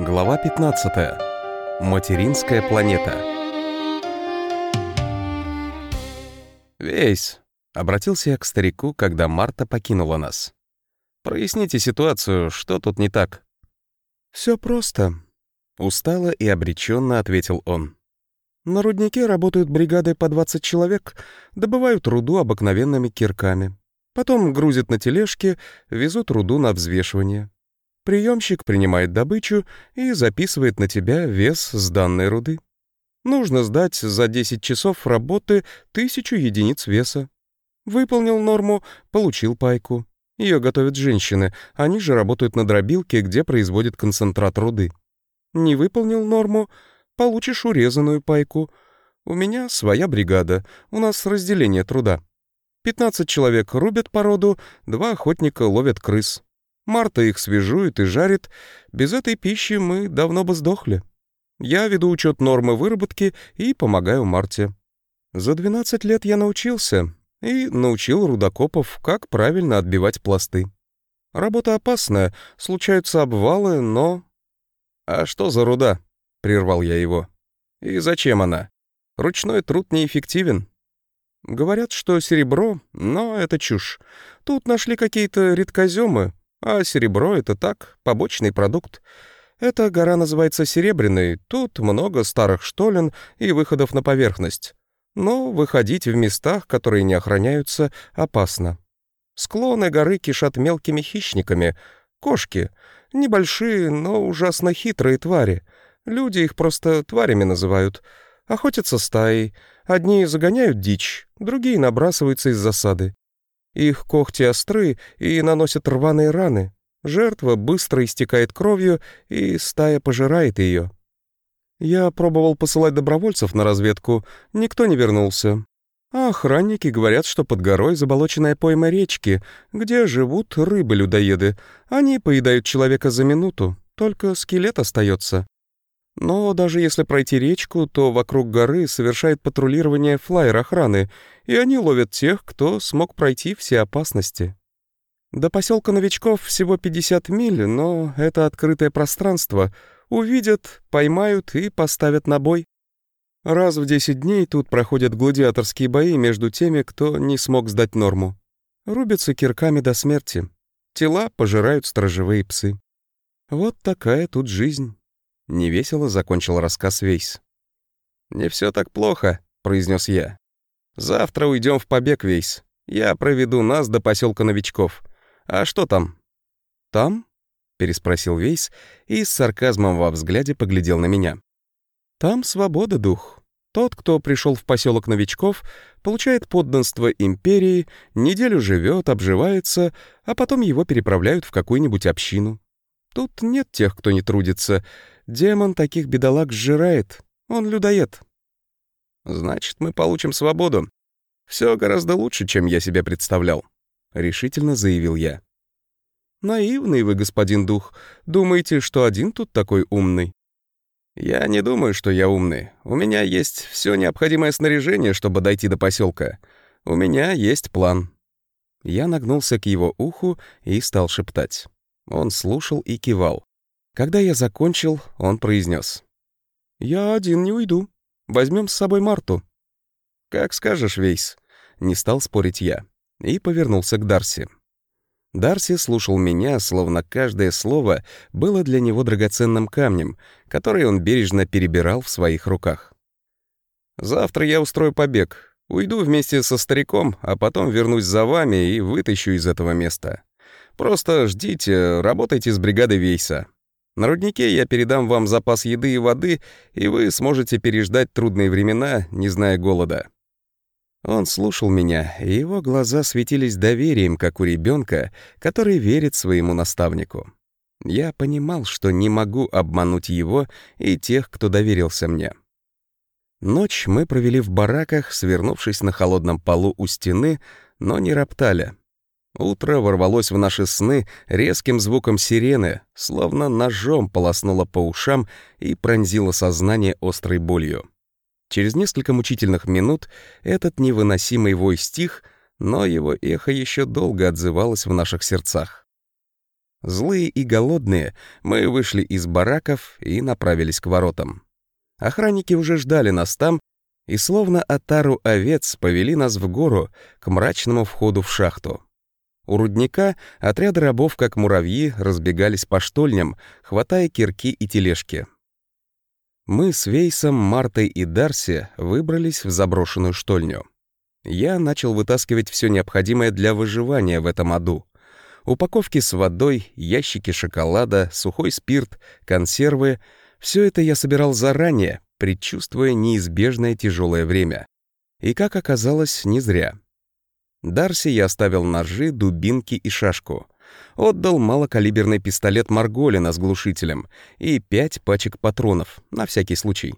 Глава 15. Материнская планета. «Весь», — обратился я к старику, когда Марта покинула нас. «Проясните ситуацию, что тут не так?» Все просто», — устало и обреченно ответил он. «На руднике работают бригады по 20 человек, добывают руду обыкновенными кирками. Потом грузят на тележки, везут руду на взвешивание. Приемщик принимает добычу и записывает на тебя вес с данной руды. Нужно сдать за 10 часов работы тысячу единиц веса. Выполнил норму, получил пайку. Ее готовят женщины, они же работают на дробилке, где производят концентрат руды. Не выполнил норму, получишь урезанную пайку. У меня своя бригада, у нас разделение труда. 15 человек рубят породу, два охотника ловят крыс. Марта их свежует и жарит. Без этой пищи мы давно бы сдохли. Я веду учет нормы выработки и помогаю Марте. За 12 лет я научился и научил рудокопов, как правильно отбивать пласты. Работа опасная, случаются обвалы, но... «А что за руда?» — прервал я его. «И зачем она? Ручной труд неэффективен». Говорят, что серебро, но это чушь. Тут нашли какие-то редкоземы, а серебро — это так, побочный продукт. Эта гора называется Серебряной, тут много старых штолен и выходов на поверхность. Но выходить в местах, которые не охраняются, опасно. Склоны горы кишат мелкими хищниками. Кошки. Небольшие, но ужасно хитрые твари. Люди их просто тварями называют. Охотятся стаей. Одни загоняют дичь, другие набрасываются из засады. Их когти остры и наносят рваные раны. Жертва быстро истекает кровью, и стая пожирает ее. Я пробовал посылать добровольцев на разведку, никто не вернулся. А охранники говорят, что под горой заболоченная пойма речки, где живут рыбы-людоеды. Они поедают человека за минуту, только скелет остается. Но даже если пройти речку, то вокруг горы совершает патрулирование флайер охраны, и они ловят тех, кто смог пройти все опасности. До поселка новичков всего 50 миль, но это открытое пространство. Увидят, поймают и поставят на бой. Раз в 10 дней тут проходят гладиаторские бои между теми, кто не смог сдать норму. Рубятся кирками до смерти. Тела пожирают сторожевые псы. Вот такая тут жизнь. Невесело закончил рассказ Вейс. «Не все так плохо», — произнес я. «Завтра уйдем в побег, Вейс. Я проведу нас до поселка новичков. А что там?» «Там?» — переспросил Вейс и с сарказмом во взгляде поглядел на меня. «Там свобода, дух. Тот, кто пришел в поселок новичков, получает подданство империи, неделю живет, обживается, а потом его переправляют в какую-нибудь общину. Тут нет тех, кто не трудится, Демон таких бедолаг сжирает. Он людоед. Значит, мы получим свободу. Все гораздо лучше, чем я себе представлял. Решительно заявил я. Наивный вы, господин дух. Думаете, что один тут такой умный? Я не думаю, что я умный. У меня есть все необходимое снаряжение, чтобы дойти до поселка. У меня есть план. Я нагнулся к его уху и стал шептать. Он слушал и кивал. Когда я закончил, он произнес. «Я один не уйду. Возьмем с собой Марту». «Как скажешь, Вейс», — не стал спорить я, и повернулся к Дарси. Дарси слушал меня, словно каждое слово было для него драгоценным камнем, который он бережно перебирал в своих руках. «Завтра я устрою побег. Уйду вместе со стариком, а потом вернусь за вами и вытащу из этого места. Просто ждите, работайте с бригадой Вейса. На руднике я передам вам запас еды и воды, и вы сможете переждать трудные времена, не зная голода». Он слушал меня, и его глаза светились доверием, как у ребенка, который верит своему наставнику. Я понимал, что не могу обмануть его и тех, кто доверился мне. Ночь мы провели в бараках, свернувшись на холодном полу у стены, но не роптали. Утро ворвалось в наши сны резким звуком сирены, словно ножом полоснуло по ушам и пронзило сознание острой болью. Через несколько мучительных минут этот невыносимый вой стих, но его эхо еще долго отзывалось в наших сердцах. Злые и голодные, мы вышли из бараков и направились к воротам. Охранники уже ждали нас там, и словно отару овец повели нас в гору к мрачному входу в шахту. У рудника отряды рабов, как муравьи, разбегались по штольням, хватая кирки и тележки. Мы с Вейсом, Мартой и Дарси выбрались в заброшенную штольню. Я начал вытаскивать все необходимое для выживания в этом аду. Упаковки с водой, ящики шоколада, сухой спирт, консервы — все это я собирал заранее, предчувствуя неизбежное тяжелое время. И, как оказалось, не зря. Дарси я оставил ножи, дубинки и шашку. Отдал малокалиберный пистолет Марголина с глушителем и пять пачек патронов, на всякий случай.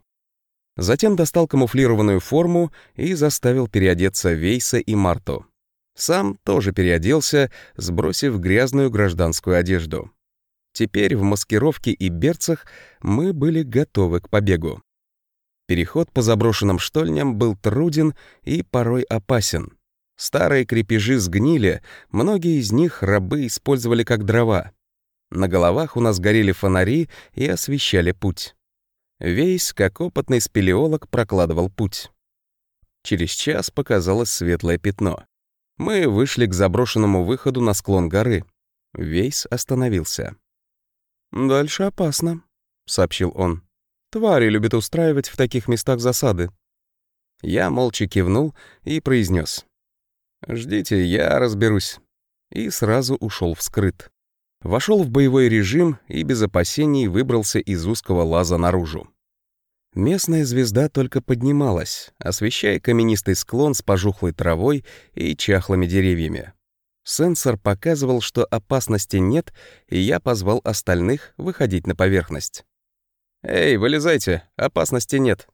Затем достал камуфлированную форму и заставил переодеться Вейса и Марту. Сам тоже переоделся, сбросив грязную гражданскую одежду. Теперь в маскировке и берцах мы были готовы к побегу. Переход по заброшенным штольням был труден и порой опасен. Старые крепежи сгнили, многие из них рабы использовали как дрова. На головах у нас горели фонари и освещали путь. Вейс, как опытный спелеолог, прокладывал путь. Через час показалось светлое пятно. Мы вышли к заброшенному выходу на склон горы. Вейс остановился. «Дальше опасно», — сообщил он. «Твари любят устраивать в таких местах засады». Я молча кивнул и произнес: «Ждите, я разберусь». И сразу ушел вскрыт. Вошел в боевой режим и без опасений выбрался из узкого лаза наружу. Местная звезда только поднималась, освещая каменистый склон с пожухлой травой и чахлыми деревьями. Сенсор показывал, что опасности нет, и я позвал остальных выходить на поверхность. «Эй, вылезайте, опасности нет».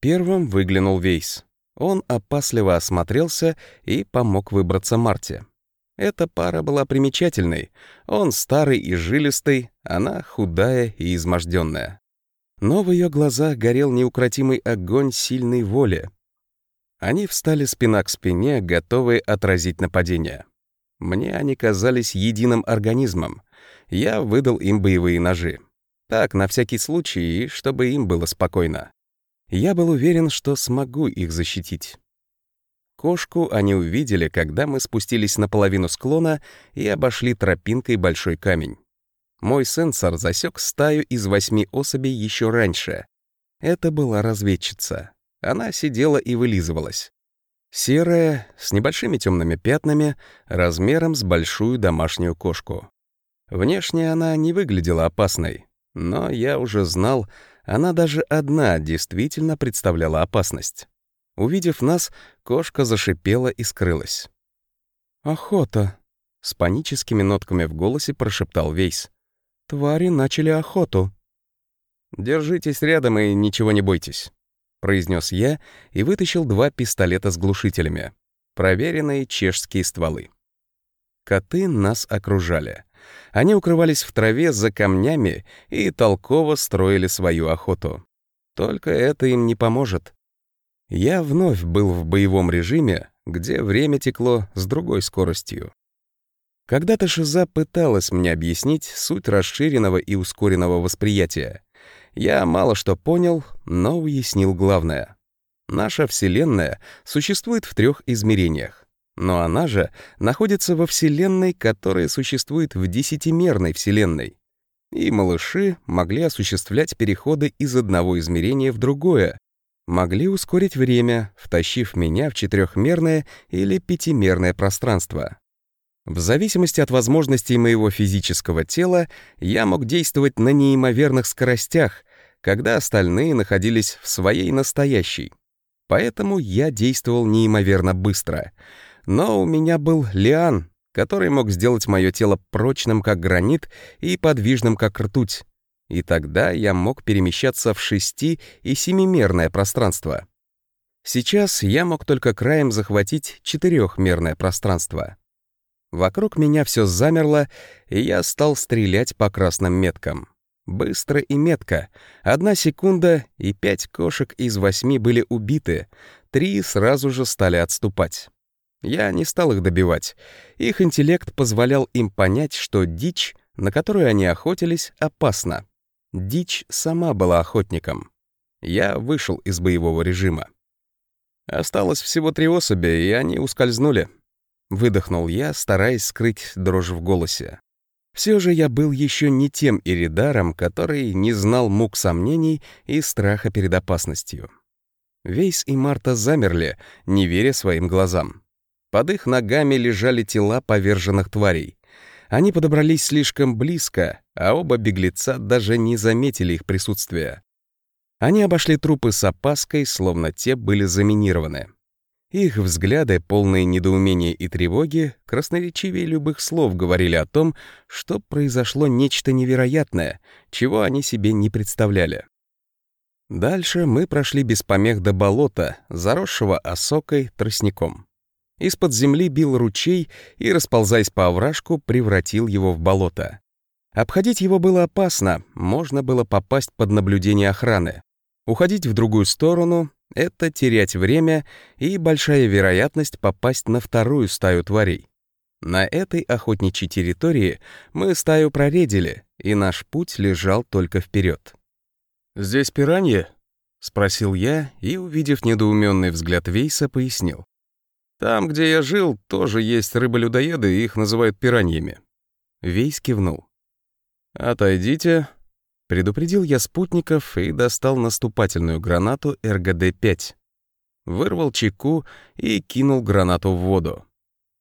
Первым выглянул Вейс. Он опасливо осмотрелся и помог выбраться Марте. Эта пара была примечательной. Он старый и жилистый, она худая и изможденная. Но в ее глазах горел неукротимый огонь сильной воли. Они встали спина к спине, готовые отразить нападение. Мне они казались единым организмом. Я выдал им боевые ножи. Так, на всякий случай, чтобы им было спокойно. Я был уверен, что смогу их защитить. Кошку они увидели, когда мы спустились на половину склона и обошли тропинкой большой камень. Мой сенсор засек стаю из восьми особей еще раньше. Это была разведчица. Она сидела и вылизывалась. Серая, с небольшими темными пятнами, размером с большую домашнюю кошку. Внешне она не выглядела опасной, но я уже знал, она даже одна действительно представляла опасность. Увидев нас, кошка зашипела и скрылась. «Охота!» — с паническими нотками в голосе прошептал Вейс. «Твари начали охоту!» «Держитесь рядом и ничего не бойтесь», — произнес я и вытащил два пистолета с глушителями. Проверенные чешские стволы. Коты нас окружали. Они укрывались в траве за камнями и толково строили свою охоту. Только это им не поможет. Я вновь был в боевом режиме, где время текло с другой скоростью. Когда-то Шиза пыталась мне объяснить суть расширенного и ускоренного восприятия. Я мало что понял, но уяснил главное. Наша Вселенная существует в трех измерениях. Но она же находится во Вселенной, которая существует в десятимерной Вселенной. И малыши могли осуществлять переходы из одного измерения в другое, могли ускорить время, втащив меня в четырехмерное или пятимерное пространство. В зависимости от возможностей моего физического тела я мог действовать на неимоверных скоростях, когда остальные находились в своей настоящей. Поэтому я действовал неимоверно быстро — но у меня был лиан, который мог сделать мое тело прочным, как гранит, и подвижным, как ртуть. И тогда я мог перемещаться в шести- и семимерное пространство. Сейчас я мог только краем захватить четырехмерное пространство. Вокруг меня все замерло, и я стал стрелять по красным меткам. Быстро и метко. Одна секунда, и пять кошек из восьми были убиты, три сразу же стали отступать. Я не стал их добивать. Их интеллект позволял им понять, что дичь, на которую они охотились, опасна. Дичь сама была охотником. Я вышел из боевого режима. Осталось всего три особи, и они ускользнули. Выдохнул я, стараясь скрыть дрожь в голосе. Все же я был еще не тем иридаром, который не знал мук сомнений и страха перед опасностью. Вейс и Марта замерли, не веря своим глазам. Под их ногами лежали тела поверженных тварей. Они подобрались слишком близко, а оба беглеца даже не заметили их присутствия. Они обошли трупы с опаской, словно те были заминированы. Их взгляды, полные недоумения и тревоги, красноречивее любых слов говорили о том, что произошло нечто невероятное, чего они себе не представляли. Дальше мы прошли без помех до болота, заросшего осокой тростником. Из-под земли бил ручей и, расползаясь по овражку, превратил его в болото. Обходить его было опасно, можно было попасть под наблюдение охраны. Уходить в другую сторону — это терять время и большая вероятность попасть на вторую стаю тварей. На этой охотничьей территории мы стаю проредили, и наш путь лежал только вперед. «Здесь пираньи?» — спросил я и, увидев недоуменный взгляд Вейса, пояснил. «Там, где я жил, тоже есть рыболюдоеды, их называют пираньями». Вейс кивнул. «Отойдите», Предупредил я спутников и достал наступательную гранату РГД-5. Вырвал чеку и кинул гранату в воду.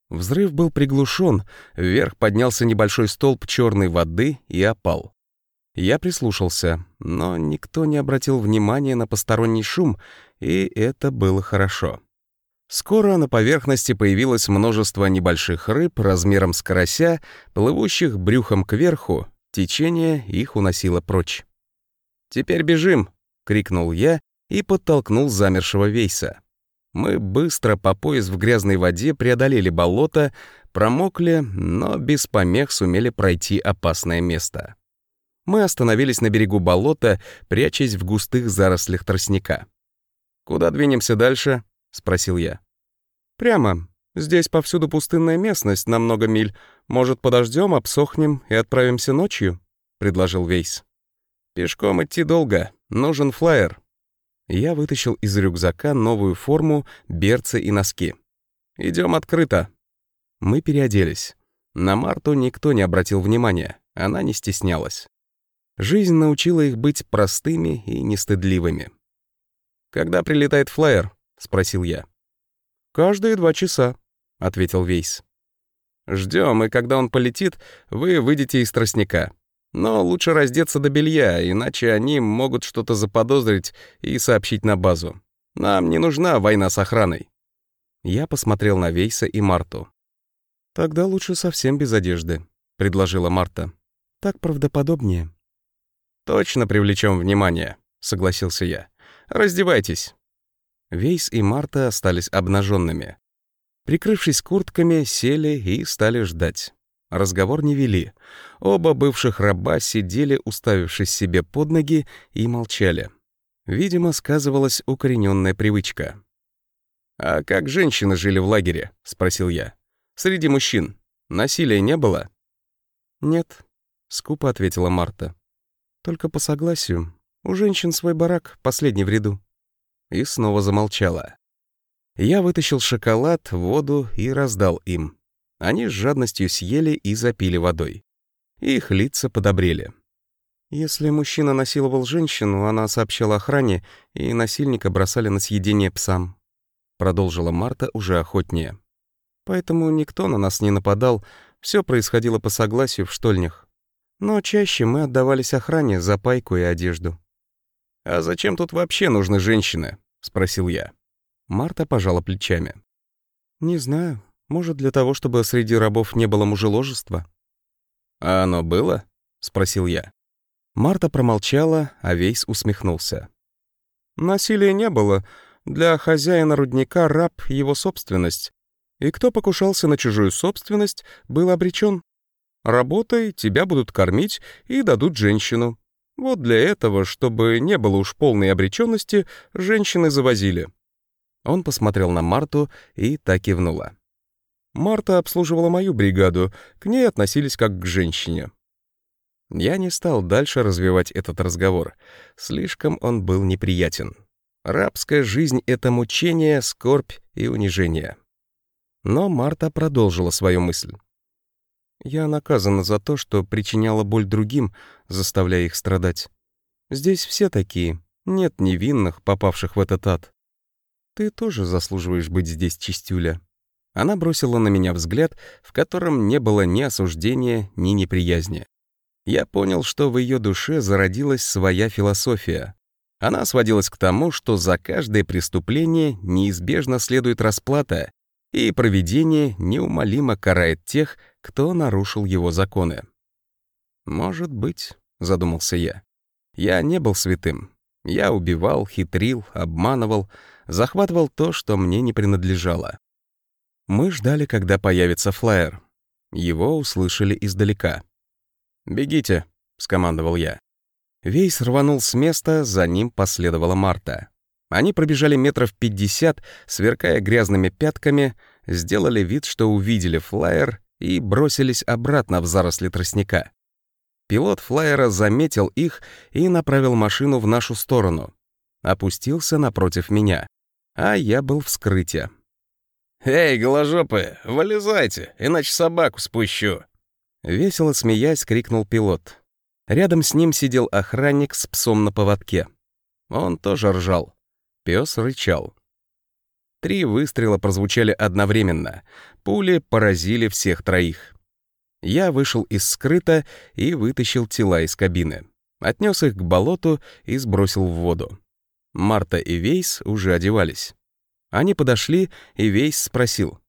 Взрыв был приглушен, вверх поднялся небольшой столб черной воды и опал. Я прислушался, но никто не обратил внимания на посторонний шум, и это было хорошо. Скоро на поверхности появилось множество небольших рыб размером с карася, плывущих брюхом кверху Течение их уносило прочь. «Теперь бежим!» — крикнул я и подтолкнул замершего Вейса. Мы быстро по пояс в грязной воде преодолели болото, промокли, но без помех сумели пройти опасное место. Мы остановились на берегу болота, прячась в густых зарослях тростника. «Куда двинемся дальше?» — спросил я. «Прямо. Здесь повсюду пустынная местность на много миль. Может, подождем, обсохнем и отправимся ночью?» — предложил Вейс. «Пешком идти долго. Нужен флайер». Я вытащил из рюкзака новую форму, берцы и носки. Идем открыто». Мы переоделись. На Марту никто не обратил внимания, она не стеснялась. Жизнь научила их быть простыми и нестыдливыми. «Когда прилетает флайер?» — спросил я. «Каждые два часа», — ответил Вейс. Ждем, и когда он полетит, вы выйдете из тростника. Но лучше раздеться до белья, иначе они могут что-то заподозрить и сообщить на базу. Нам не нужна война с охраной». Я посмотрел на Вейса и Марту. «Тогда лучше совсем без одежды», — предложила Марта. «Так правдоподобнее». «Точно привлечем внимание», — согласился я. «Раздевайтесь». Вейс и Марта остались обнаженными. Прикрывшись куртками, сели и стали ждать. Разговор не вели. Оба бывших раба сидели, уставившись себе под ноги, и молчали. Видимо, сказывалась укорененная привычка. «А как женщины жили в лагере?» — спросил я. «Среди мужчин. Насилия не было?» «Нет», — скупо ответила Марта. «Только по согласию. У женщин свой барак, последний в ряду». И снова замолчала. Я вытащил шоколад, воду и раздал им. Они с жадностью съели и запили водой. Их лица подобрели. Если мужчина насиловал женщину, она сообщала охране, и насильника бросали на съедение псам. Продолжила Марта уже охотнее. Поэтому никто на нас не нападал, все происходило по согласию в штольнях. Но чаще мы отдавались охране за пайку и одежду. «А зачем тут вообще нужны женщины?» — спросил я. Марта пожала плечами. «Не знаю. Может, для того, чтобы среди рабов не было мужеложества?» «А оно было?» — спросил я. Марта промолчала, а Вейс усмехнулся. «Насилия не было. Для хозяина рудника раб — его собственность. И кто покушался на чужую собственность, был обречен. Работай, тебя будут кормить и дадут женщину. Вот для этого, чтобы не было уж полной обреченности, женщины завозили. Он посмотрел на Марту и так кивнула. Марта обслуживала мою бригаду, к ней относились как к женщине. Я не стал дальше развивать этот разговор. Слишком он был неприятен. Рабская жизнь — это мучение, скорбь и унижение. Но Марта продолжила свою мысль. Я наказана за то, что причиняла боль другим, заставляя их страдать. Здесь все такие, нет невинных, попавших в этот ад. Ты тоже заслуживаешь быть здесь, чистюля. Она бросила на меня взгляд, в котором не было ни осуждения, ни неприязни. Я понял, что в ее душе зародилась своя философия. Она сводилась к тому, что за каждое преступление неизбежно следует расплата, и провидение неумолимо карает тех, кто нарушил его законы. «Может быть», — задумался я. «Я не был святым. Я убивал, хитрил, обманывал, захватывал то, что мне не принадлежало. Мы ждали, когда появится флайер. Его услышали издалека. «Бегите», — скомандовал я. Вейс рванул с места, за ним последовала Марта. Они пробежали метров пятьдесят, сверкая грязными пятками, сделали вид, что увидели флайер и бросились обратно в заросли тростника. Пилот флайера заметил их и направил машину в нашу сторону. Опустился напротив меня, а я был в скрытии. «Эй, голожопы, вылезайте, иначе собаку спущу!» Весело смеясь, крикнул пилот. Рядом с ним сидел охранник с псом на поводке. Он тоже ржал. Пес рычал. Три выстрела прозвучали одновременно. Пули поразили всех троих. Я вышел из скрыта и вытащил тела из кабины. Отнес их к болоту и сбросил в воду. Марта и Вейс уже одевались. Они подошли, и Вейс спросил.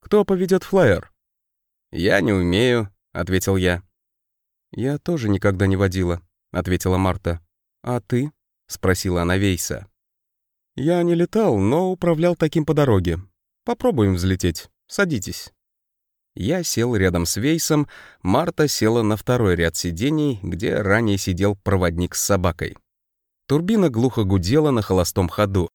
«Кто поведет флайер?» «Я не умею», — ответил я. «Я тоже никогда не водила», — ответила Марта. «А ты?» — спросила она Вейса. «Я не летал, но управлял таким по дороге. Попробуем взлететь. Садитесь». Я сел рядом с Вейсом, Марта села на второй ряд сидений, где ранее сидел проводник с собакой. Турбина глухо гудела на холостом ходу.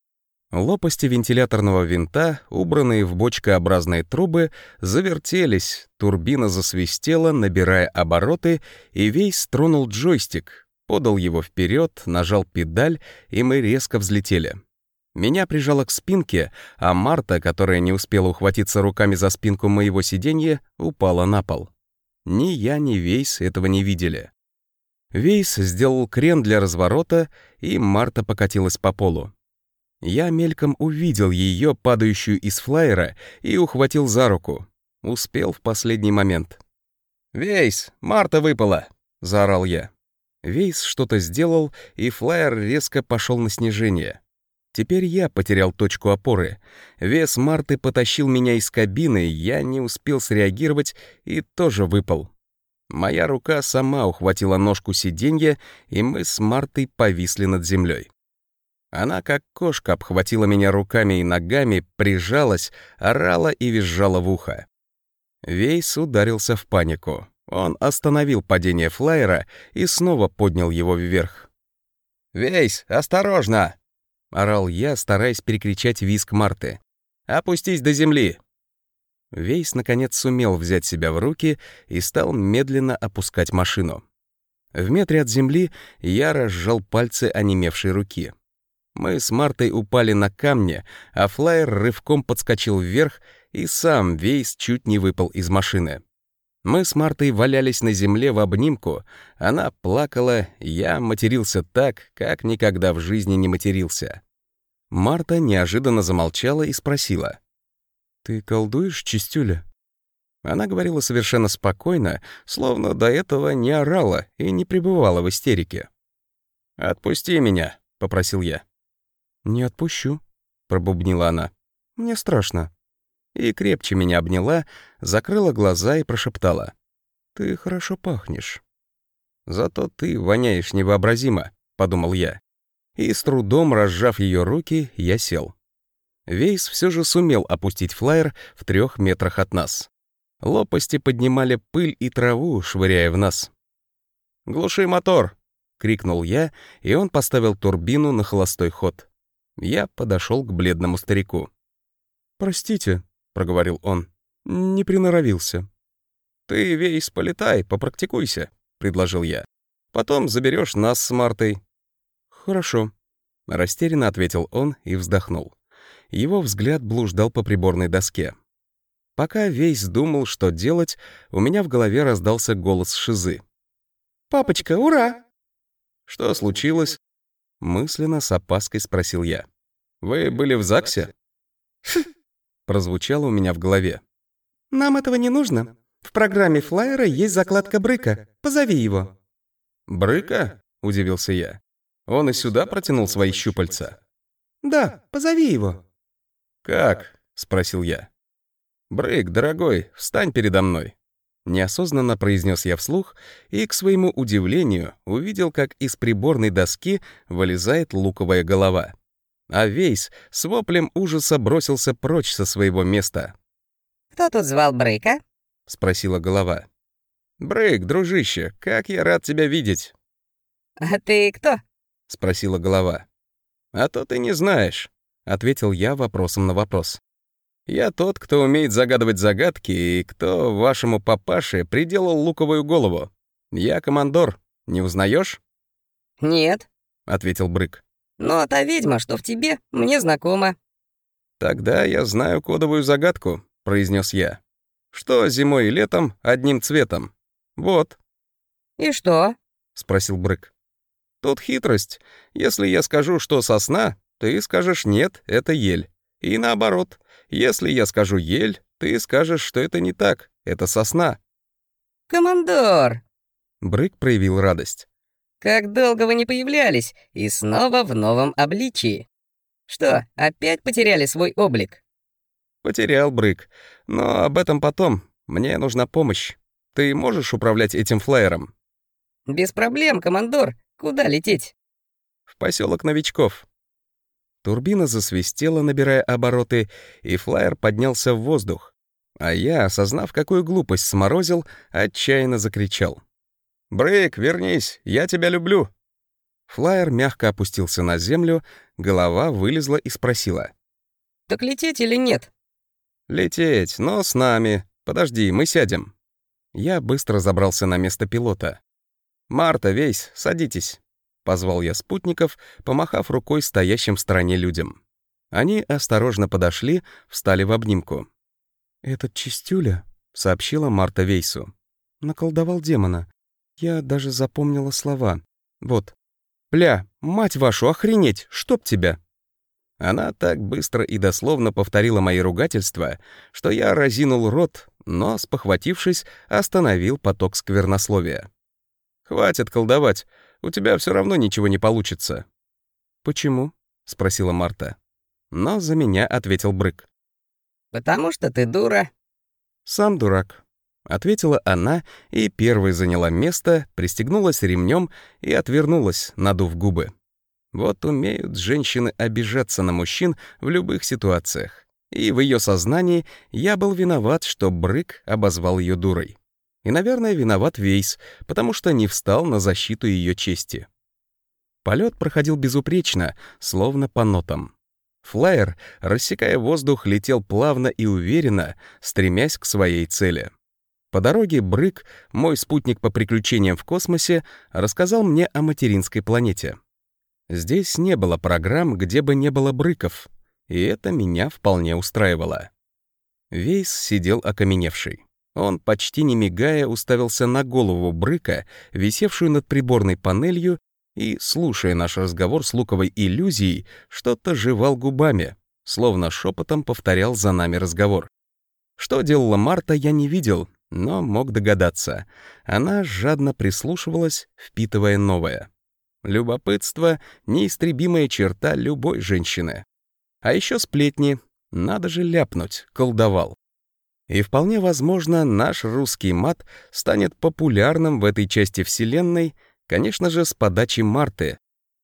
Лопасти вентиляторного винта, убранные в бочкообразные трубы, завертелись, турбина засвистела, набирая обороты, и весь тронул джойстик, подал его вперед, нажал педаль, и мы резко взлетели. Меня прижало к спинке, а Марта, которая не успела ухватиться руками за спинку моего сиденья, упала на пол. Ни я, ни Вейс этого не видели. Вейс сделал крен для разворота, и Марта покатилась по полу. Я мельком увидел ее, падающую из флайера, и ухватил за руку. Успел в последний момент. «Вейс, Марта выпала!» — заорал я. Вейс что-то сделал, и флайер резко пошел на снижение. Теперь я потерял точку опоры. Вес Марты потащил меня из кабины, я не успел среагировать и тоже выпал. Моя рука сама ухватила ножку сиденья, и мы с Мартой повисли над землей. Она, как кошка, обхватила меня руками и ногами, прижалась, орала и визжала в ухо. Вейс ударился в панику. Он остановил падение флайера и снова поднял его вверх. «Вейс, осторожно!» — орал я, стараясь перекричать визг Марты. «Опустись до земли!» Вейс, наконец, сумел взять себя в руки и стал медленно опускать машину. В метре от земли я разжал пальцы онемевшей руки. Мы с Мартой упали на камни, а флайер рывком подскочил вверх, и сам Вейс чуть не выпал из машины. Мы с Мартой валялись на земле в обнимку, она плакала, я матерился так, как никогда в жизни не матерился. Марта неожиданно замолчала и спросила. «Ты колдуешь, чистюля?» Она говорила совершенно спокойно, словно до этого не орала и не пребывала в истерике. «Отпусти меня», — попросил я. «Не отпущу», — пробубнила она. «Мне страшно». И крепче меня обняла, закрыла глаза и прошептала. «Ты хорошо пахнешь». «Зато ты воняешь невообразимо», — подумал я. И с трудом, разжав ее руки, я сел. Вейс все же сумел опустить флайер в трех метрах от нас. Лопасти поднимали пыль и траву, швыряя в нас. «Глуши мотор!» — крикнул я, и он поставил турбину на холостой ход. Я подошел к бледному старику. «Простите», — проговорил он. «Не приноровился». «Ты, Вейс, полетай, попрактикуйся», — предложил я. «Потом заберешь нас с Мартой». «Хорошо», — растерянно ответил он и вздохнул. Его взгляд блуждал по приборной доске. Пока Вейс думал, что делать, у меня в голове раздался голос Шизы. «Папочка, ура!» «Что случилось?» Мысленно с опаской спросил я. «Вы были в ЗАГСе?» Прозвучало у меня в голове. «Нам этого не нужно. В программе флайера есть закладка Брыка. Позови его». «Брыка?» — удивился я. «Он и сюда протянул свои щупальца?» «Да, позови его». «Как?» — спросил я. «Брык, дорогой, встань передо мной». Неосознанно произнес я вслух и, к своему удивлению, увидел, как из приборной доски вылезает луковая голова. А Вейс с воплем ужаса бросился прочь со своего места. «Кто тут звал Брейка?» — спросила голова. «Брейк, дружище, как я рад тебя видеть!» «А ты кто?» — спросила голова. «А то ты не знаешь», — ответил я вопросом на вопрос. Я тот, кто умеет загадывать загадки, и кто вашему папаше приделал луковую голову. Я командор. Не узнаешь? «Нет», — ответил Брык. «Но та ведьма, что в тебе, мне знакома». «Тогда я знаю кодовую загадку», — произнес я. «Что зимой и летом одним цветом? Вот». «И что?» — спросил Брык. «Тут хитрость. Если я скажу, что сосна, ты скажешь «нет, это ель». И наоборот, если я скажу ель, ты скажешь, что это не так, это сосна». «Командор!» Брык проявил радость. «Как долго вы не появлялись, и снова в новом обличии. Что, опять потеряли свой облик?» «Потерял, Брык. Но об этом потом. Мне нужна помощь. Ты можешь управлять этим флайером?» «Без проблем, командор. Куда лететь?» «В поселок новичков. Турбина засвистела, набирая обороты, и флайер поднялся в воздух. А я, осознав, какую глупость сморозил, отчаянно закричал. «Брейк, вернись, я тебя люблю!» Флайер мягко опустился на землю, голова вылезла и спросила. «Так лететь или нет?» «Лететь, но с нами. Подожди, мы сядем». Я быстро забрался на место пилота. «Марта, весь, садитесь». Позвал я спутников, помахав рукой стоящим в стороне людям. Они осторожно подошли, встали в обнимку. «Этот чистюля», — сообщила Марта Вейсу. «Наколдовал демона. Я даже запомнила слова. Вот. «Бля, мать вашу, охренеть, чтоб тебя!» Она так быстро и дословно повторила мои ругательства, что я разинул рот, но, спохватившись, остановил поток сквернословия. «Хватит колдовать, у тебя все равно ничего не получится». «Почему?» — спросила Марта. Но за меня ответил Брык. «Потому что ты дура». «Сам дурак», — ответила она и первой заняла место, пристегнулась ремнем и отвернулась, надув губы. Вот умеют женщины обижаться на мужчин в любых ситуациях. И в ее сознании я был виноват, что Брык обозвал ее дурой. И, наверное, виноват Вейс, потому что не встал на защиту ее чести. Полет проходил безупречно, словно по нотам. Флайер, рассекая воздух, летел плавно и уверенно, стремясь к своей цели. По дороге Брык, мой спутник по приключениям в космосе, рассказал мне о материнской планете. Здесь не было программ, где бы не было Брыков, и это меня вполне устраивало. Вейс сидел окаменевший. Он, почти не мигая, уставился на голову Брыка, висевшую над приборной панелью, и, слушая наш разговор с луковой иллюзией, что-то жевал губами, словно шепотом повторял за нами разговор. Что делала Марта, я не видел, но мог догадаться. Она жадно прислушивалась, впитывая новое. Любопытство — неистребимая черта любой женщины. А еще сплетни. Надо же ляпнуть, колдовал. И вполне возможно, наш русский мат станет популярным в этой части Вселенной, конечно же, с подачи Марты,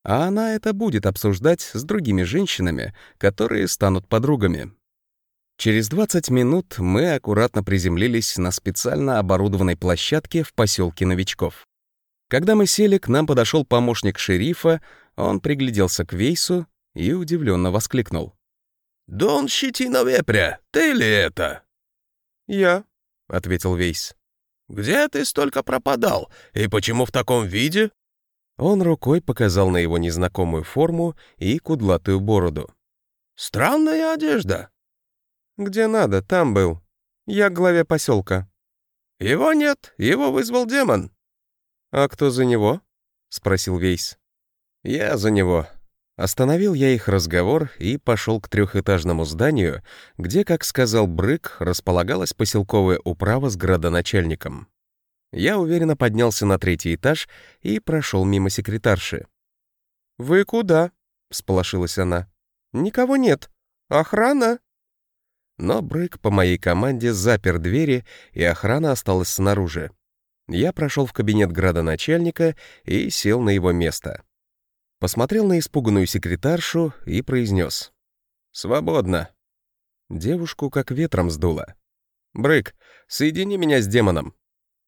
а она это будет обсуждать с другими женщинами, которые станут подругами. Через 20 минут мы аккуратно приземлились на специально оборудованной площадке в поселке новичков. Когда мы сели, к нам подошел помощник шерифа, он пригляделся к Вейсу и удивленно воскликнул. «Дон Щетина Вепря, ты ли это?» «Я», — ответил Вейс. «Где ты столько пропадал? И почему в таком виде?» Он рукой показал на его незнакомую форму и кудлатую бороду. «Странная одежда». «Где надо, там был. Я главе поселка». «Его нет, его вызвал демон». «А кто за него?» — спросил Вейс. «Я за него». Остановил я их разговор и пошел к трехэтажному зданию, где, как сказал Брык, располагалась поселковая управа с градоначальником. Я уверенно поднялся на третий этаж и прошел мимо секретарши. «Вы куда?» — всполошилась она. «Никого нет. Охрана?» Но Брык по моей команде запер двери, и охрана осталась снаружи. Я прошел в кабинет градоначальника и сел на его место. Посмотрел на испуганную секретаршу и произнес. «Свободно». Девушку как ветром сдуло. «Брык, соедини меня с демоном»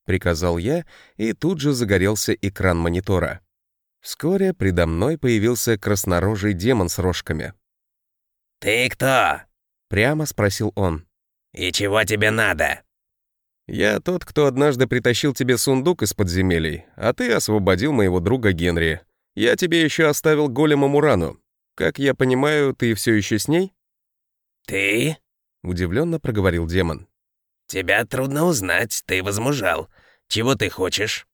приказал я, и тут же загорелся экран монитора. Вскоре предо мной появился краснорожий демон с рожками. «Ты кто?» — прямо спросил он. «И чего тебе надо?» «Я тот, кто однажды притащил тебе сундук из подземелий, а ты освободил моего друга Генри. Я тебе еще оставил голема Мурану. Как я понимаю, ты все еще с ней?» «Ты?» — удивленно проговорил демон. «Тебя трудно узнать, ты возмужал. Чего ты хочешь?»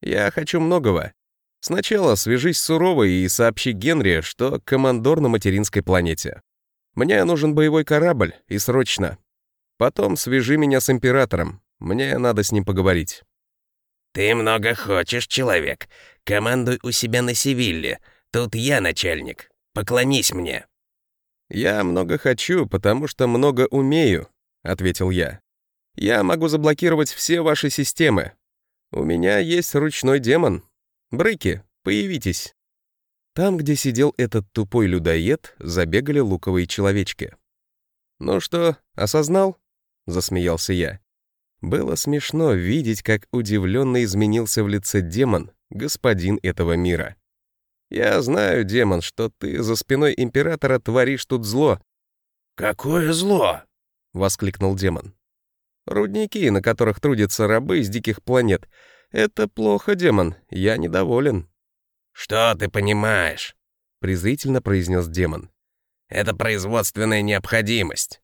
«Я хочу многого. Сначала свяжись с Суровой и сообщи Генри, что командор на материнской планете. Мне нужен боевой корабль, и срочно. Потом свяжи меня с Императором, мне надо с ним поговорить». «Ты много хочешь, человек. Командуй у себя на Севилле. Тут я начальник. Поклонись мне». «Я много хочу, потому что много умею», — ответил я. Я могу заблокировать все ваши системы. У меня есть ручной демон. Брыки, появитесь». Там, где сидел этот тупой людоед, забегали луковые человечки. «Ну что, осознал?» — засмеялся я. Было смешно видеть, как удивленно изменился в лице демон, господин этого мира. «Я знаю, демон, что ты за спиной императора творишь тут зло». «Какое зло?» — воскликнул демон. Рудники, на которых трудятся рабы из диких планет. Это плохо, демон, я недоволен». «Что ты понимаешь?» — презрительно произнес демон. «Это производственная необходимость».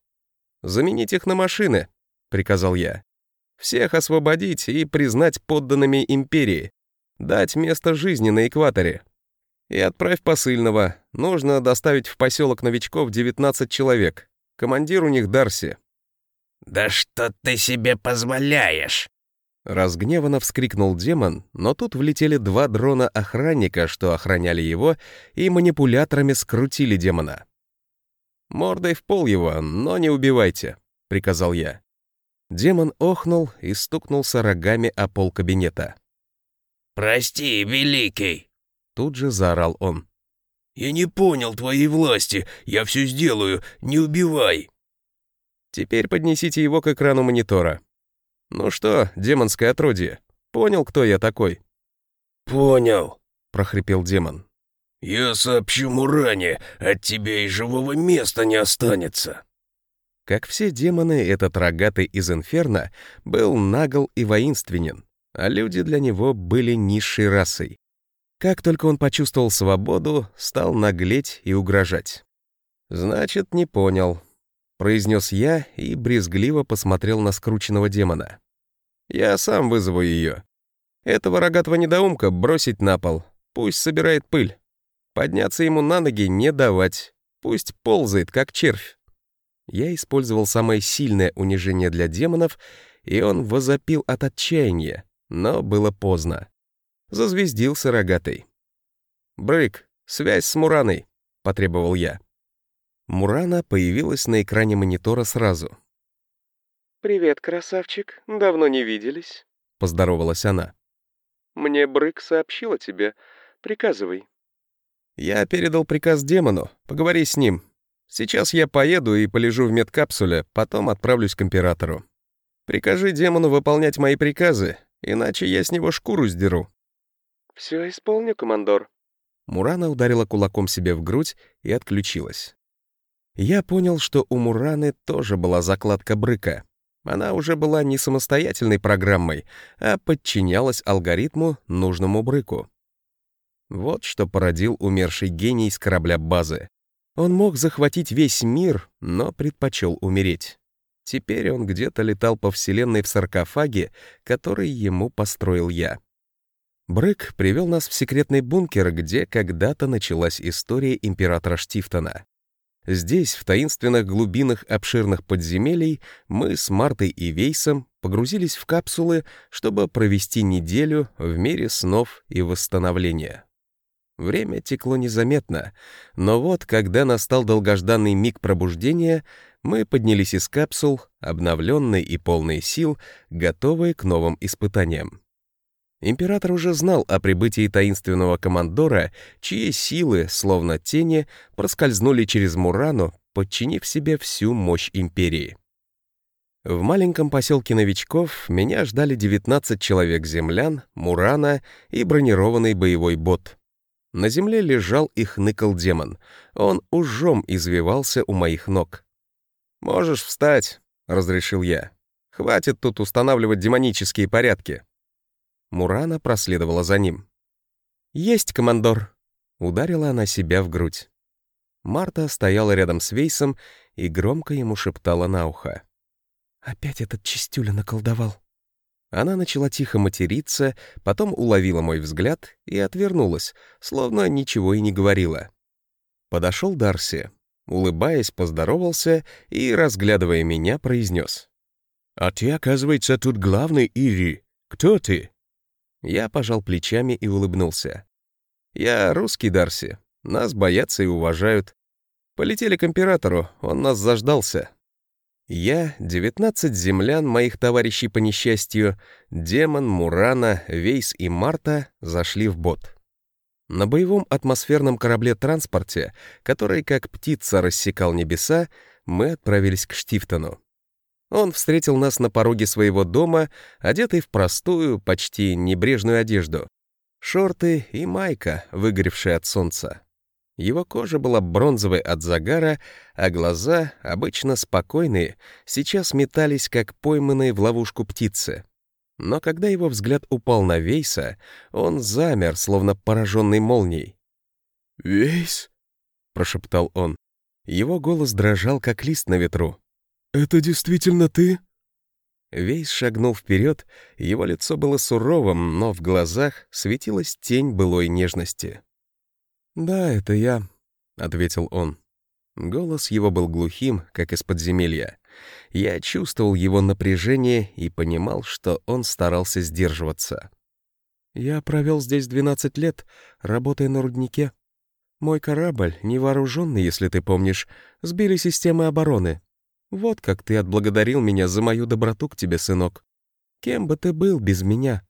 «Заменить их на машины», — приказал я. «Всех освободить и признать подданными империи. Дать место жизни на экваторе. И отправь посыльного. Нужно доставить в поселок новичков 19 человек. Командир у них Дарси. «Да что ты себе позволяешь?» Разгневанно вскрикнул демон, но тут влетели два дрона-охранника, что охраняли его, и манипуляторами скрутили демона. «Мордой в пол его, но не убивайте», — приказал я. Демон охнул и стукнулся рогами о пол кабинета. «Прости, великий!» Тут же заорал он. «Я не понял твоей власти, я все сделаю, не убивай!» Теперь поднесите его к экрану монитора. Ну что, демонское отродье, понял, кто я такой? Понял, прохрипел демон. Я сообщу Муране, от тебя и живого места не останется. Как все демоны, этот рогатый из Инферно был нагл и воинственен, а люди для него были низшей расой. Как только он почувствовал свободу, стал наглеть и угрожать. Значит, не понял, — произнес я и брезгливо посмотрел на скрученного демона. «Я сам вызову ее. Этого рогатого недоумка бросить на пол. Пусть собирает пыль. Подняться ему на ноги не давать. Пусть ползает, как червь». Я использовал самое сильное унижение для демонов, и он возопил от отчаяния, но было поздно. Зазвездился рогатый. «Брык, связь с Мураной», — потребовал я. Мурана появилась на экране монитора сразу. «Привет, красавчик. Давно не виделись», — поздоровалась она. «Мне Брык сообщила тебе. Приказывай». «Я передал приказ демону. Поговори с ним. Сейчас я поеду и полежу в медкапсуле, потом отправлюсь к императору. Прикажи демону выполнять мои приказы, иначе я с него шкуру сдеру». «Все исполню, командор». Мурана ударила кулаком себе в грудь и отключилась. Я понял, что у Мураны тоже была закладка брыка. Она уже была не самостоятельной программой, а подчинялась алгоритму нужному брыку. Вот что породил умерший гений с корабля базы. Он мог захватить весь мир, но предпочел умереть. Теперь он где-то летал по вселенной в саркофаге, который ему построил я. Брык привел нас в секретный бункер, где когда-то началась история императора Штифтона. Здесь, в таинственных глубинах обширных подземелий, мы с Мартой и Вейсом погрузились в капсулы, чтобы провести неделю в мире снов и восстановления. Время текло незаметно, но вот, когда настал долгожданный миг пробуждения, мы поднялись из капсул, обновленные и полные сил, готовые к новым испытаниям. Император уже знал о прибытии таинственного командора, чьи силы, словно тени, проскользнули через Мурану, подчинив себе всю мощь империи. В маленьком поселке новичков меня ждали 19 человек-землян, Мурана и бронированный боевой бот. На земле лежал и хныкал демон. Он ужом извивался у моих ног. «Можешь встать», — разрешил я. «Хватит тут устанавливать демонические порядки». Мурана проследовала за ним. «Есть, командор!» — ударила она себя в грудь. Марта стояла рядом с Вейсом и громко ему шептала на ухо. «Опять этот чистюля наколдовал». Она начала тихо материться, потом уловила мой взгляд и отвернулась, словно ничего и не говорила. Подошел Дарси, улыбаясь, поздоровался и, разглядывая меня, произнес. «А ты, оказывается, тут главный Ири. Кто ты?» Я пожал плечами и улыбнулся. «Я русский Дарси. Нас боятся и уважают. Полетели к императору, он нас заждался. Я, девятнадцать землян, моих товарищей по несчастью, Демон, Мурана, Вейс и Марта зашли в бот. На боевом атмосферном корабле-транспорте, который как птица рассекал небеса, мы отправились к Штифтону. Он встретил нас на пороге своего дома, одетый в простую, почти небрежную одежду. Шорты и майка, выгоревшие от солнца. Его кожа была бронзовой от загара, а глаза, обычно спокойные, сейчас метались, как пойманные в ловушку птицы. Но когда его взгляд упал на Вейса, он замер, словно пораженный молнией. «Вейс?» — прошептал он. Его голос дрожал, как лист на ветру. «Это действительно ты?» Вейс шагнул вперед, его лицо было суровым, но в глазах светилась тень былой нежности. «Да, это я», — ответил он. Голос его был глухим, как из подземелья. Я чувствовал его напряжение и понимал, что он старался сдерживаться. «Я провел здесь 12 лет, работая на руднике. Мой корабль, невооруженный, если ты помнишь, сбили системы обороны. Вот как ты отблагодарил меня за мою доброту к тебе, сынок. Кем бы ты был без меня?»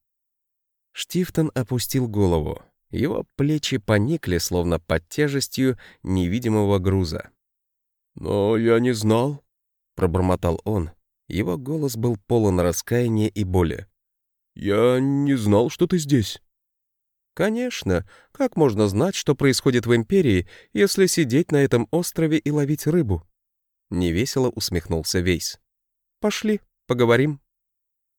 Штифтон опустил голову. Его плечи поникли, словно под тяжестью невидимого груза. «Но я не знал», — пробормотал он. Его голос был полон раскаяния и боли. «Я не знал, что ты здесь». «Конечно. Как можно знать, что происходит в Империи, если сидеть на этом острове и ловить рыбу?» Невесело усмехнулся Вейс. «Пошли, поговорим».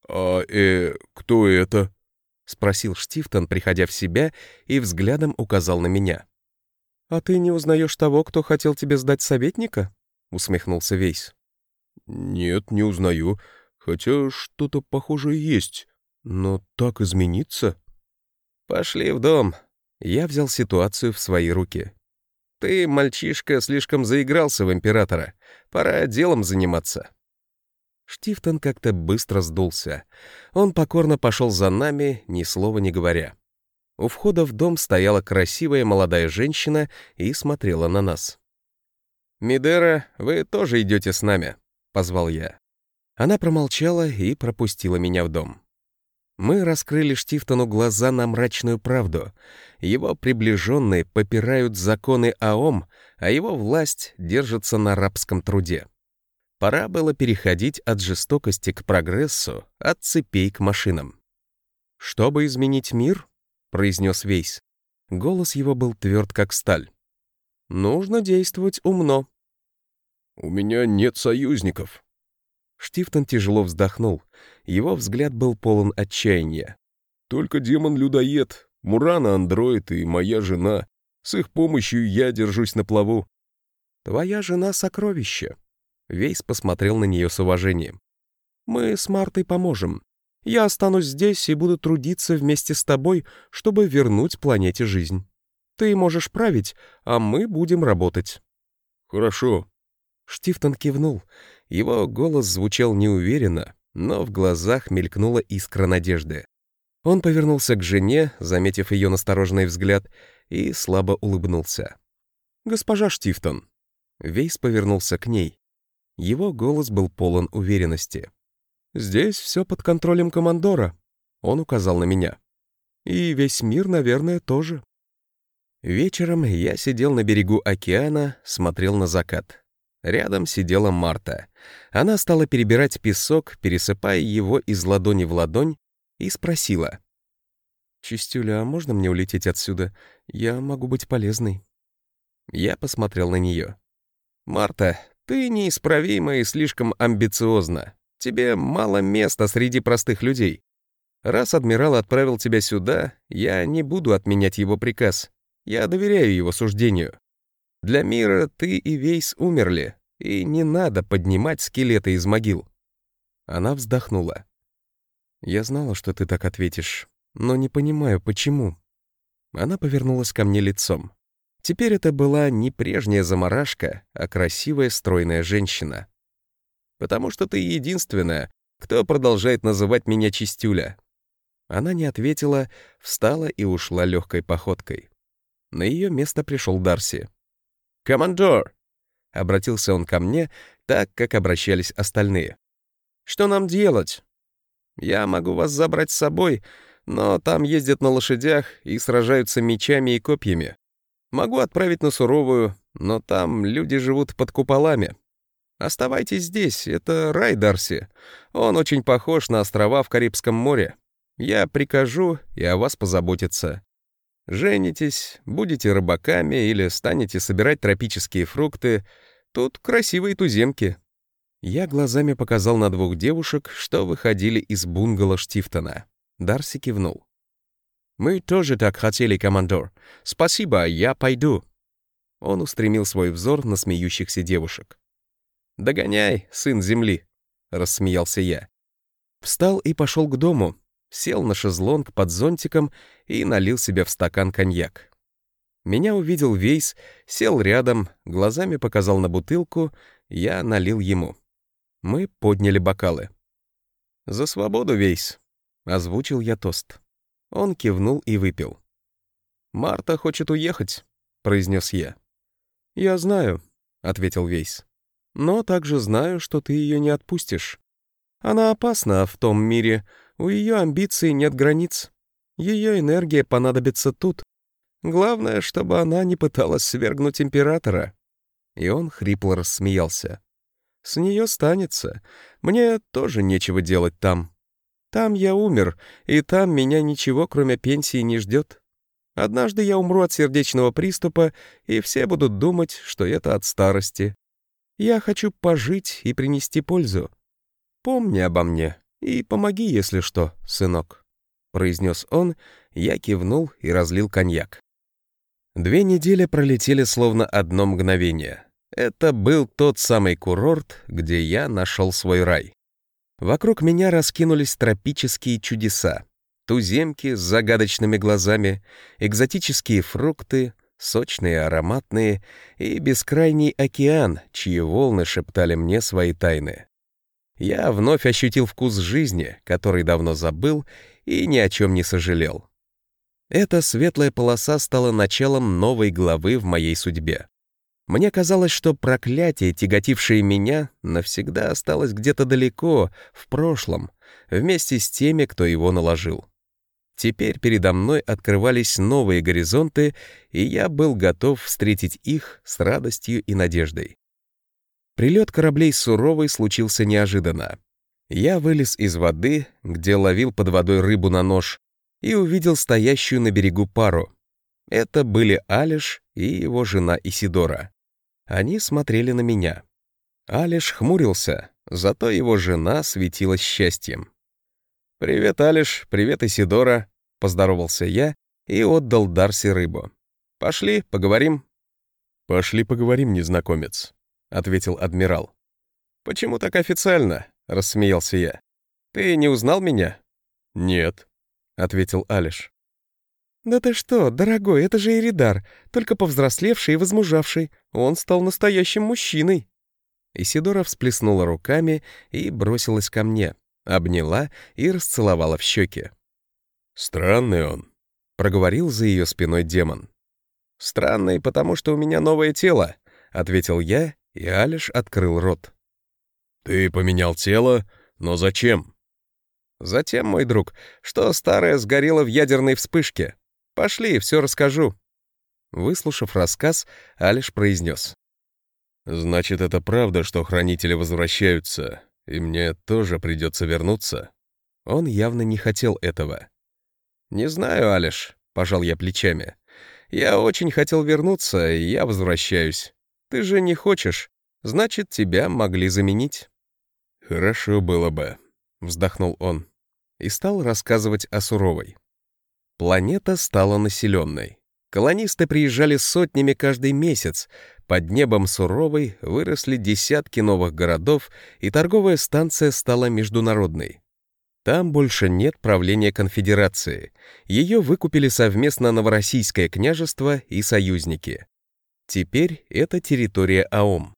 «А, э, кто это?» — спросил Штифтон, приходя в себя, и взглядом указал на меня. «А ты не узнаешь того, кто хотел тебе сдать советника?» — усмехнулся Вейс. «Нет, не узнаю, хотя что-то похожее есть, но так измениться...» «Пошли в дом». Я взял ситуацию в свои руки. «Ты, мальчишка, слишком заигрался в императора. Пора делом заниматься». Штифтон как-то быстро сдулся. Он покорно пошел за нами, ни слова не говоря. У входа в дом стояла красивая молодая женщина и смотрела на нас. «Мидера, вы тоже идете с нами», — позвал я. Она промолчала и пропустила меня в дом. Мы раскрыли Штифтону глаза на мрачную правду. Его приближенные попирают законы АОМ, а его власть держится на рабском труде. Пора было переходить от жестокости к прогрессу, от цепей к машинам. «Чтобы изменить мир», — произнес Вейс. Голос его был тверд, как сталь. «Нужно действовать умно». «У меня нет союзников». Штифтон тяжело вздохнул. Его взгляд был полон отчаяния. «Только демон-людоед, Мурана-андроид и моя жена. С их помощью я держусь на плаву». «Твоя жена — сокровище». Вейс посмотрел на нее с уважением. «Мы с Мартой поможем. Я останусь здесь и буду трудиться вместе с тобой, чтобы вернуть планете жизнь. Ты можешь править, а мы будем работать». «Хорошо». Штифтон кивнул. Его голос звучал неуверенно, но в глазах мелькнула искра надежды. Он повернулся к жене, заметив ее настороженный взгляд, и слабо улыбнулся. «Госпожа Штифтон». Вейс повернулся к ней. Его голос был полон уверенности. «Здесь все под контролем командора», — он указал на меня. «И весь мир, наверное, тоже». Вечером я сидел на берегу океана, смотрел на закат. Рядом сидела Марта. Она стала перебирать песок, пересыпая его из ладони в ладонь, и спросила. «Чистюля, а можно мне улететь отсюда? Я могу быть полезной». Я посмотрел на нее. «Марта, ты неисправима и слишком амбициозна. Тебе мало места среди простых людей. Раз адмирал отправил тебя сюда, я не буду отменять его приказ. Я доверяю его суждению. Для мира ты и Вейс умерли, и не надо поднимать скелеты из могил». Она вздохнула. «Я знала, что ты так ответишь, но не понимаю, почему». Она повернулась ко мне лицом. Теперь это была не прежняя заморашка, а красивая стройная женщина. «Потому что ты единственная, кто продолжает называть меня Чистюля». Она не ответила, встала и ушла легкой походкой. На ее место пришел Дарси. «Командор!» — обратился он ко мне, так, как обращались остальные. «Что нам делать? Я могу вас забрать с собой, но там ездят на лошадях и сражаются мечами и копьями. Могу отправить на суровую, но там люди живут под куполами. Оставайтесь здесь, это рай Дарси. Он очень похож на острова в Карибском море. Я прикажу, и о вас позаботятся. Женитесь, будете рыбаками или станете собирать тропические фрукты. Тут красивые туземки. Я глазами показал на двух девушек, что выходили из бунгало Штифтона. Дарси кивнул. «Мы тоже так хотели, командор. Спасибо, я пойду». Он устремил свой взор на смеющихся девушек. «Догоняй, сын земли», — рассмеялся я. Встал и пошел к дому, сел на шезлонг под зонтиком и налил себе в стакан коньяк. Меня увидел Вейс, сел рядом, глазами показал на бутылку, я налил ему. Мы подняли бокалы. «За свободу, Вейс», — озвучил я тост. Он кивнул и выпил. «Марта хочет уехать», — произнес я. «Я знаю», — ответил Вейс. «Но также знаю, что ты ее не отпустишь. Она опасна в том мире, у ее амбиций нет границ. Ее энергия понадобится тут. Главное, чтобы она не пыталась свергнуть императора». И он хрипло рассмеялся. «С нее станется. Мне тоже нечего делать там». Там я умер, и там меня ничего, кроме пенсии, не ждет. Однажды я умру от сердечного приступа, и все будут думать, что это от старости. Я хочу пожить и принести пользу. Помни обо мне и помоги, если что, сынок», — произнес он, я кивнул и разлил коньяк. Две недели пролетели словно одно мгновение. Это был тот самый курорт, где я нашел свой рай. Вокруг меня раскинулись тропические чудеса. Туземки с загадочными глазами, экзотические фрукты, сочные, ароматные и бескрайний океан, чьи волны шептали мне свои тайны. Я вновь ощутил вкус жизни, который давно забыл и ни о чем не сожалел. Эта светлая полоса стала началом новой главы в моей судьбе. Мне казалось, что проклятие, тяготившее меня, навсегда осталось где-то далеко, в прошлом, вместе с теми, кто его наложил. Теперь передо мной открывались новые горизонты, и я был готов встретить их с радостью и надеждой. Прилет кораблей суровый случился неожиданно. Я вылез из воды, где ловил под водой рыбу на нож, и увидел стоящую на берегу пару. Это были Алиш и его жена Исидора. Они смотрели на меня. Алиш хмурился, Зато его жена светилась счастьем. «Привет, Алиш, привет, Исидора», — поздоровался я и отдал Дарси рыбу. «Пошли, поговорим». «Пошли поговорим, незнакомец», — ответил адмирал. «Почему так официально?» — рассмеялся я. «Ты не узнал меня?» «Нет», — ответил Алиш. «Да ты что, дорогой, это же Иридар, только повзрослевший и возмужавший. Он стал настоящим мужчиной». Исидора всплеснула руками и бросилась ко мне, обняла и расцеловала в щеки. «Странный он», — проговорил за ее спиной демон. «Странный, потому что у меня новое тело», — ответил я, и Алиш открыл рот. «Ты поменял тело? Но зачем?» «Затем, мой друг, что старое сгорело в ядерной вспышке. Пошли, все расскажу». Выслушав рассказ, Алиш произнес. «Значит, это правда, что хранители возвращаются, и мне тоже придется вернуться?» Он явно не хотел этого. «Не знаю, Алиш», — пожал я плечами. «Я очень хотел вернуться, и я возвращаюсь. Ты же не хочешь, значит, тебя могли заменить». «Хорошо было бы», — вздохнул он и стал рассказывать о Суровой. Планета стала населенной. Колонисты приезжали сотнями каждый месяц. Под небом Суровой выросли десятки новых городов, и торговая станция стала международной. Там больше нет правления конфедерации. Ее выкупили совместно Новороссийское княжество и союзники. Теперь это территория АОМ.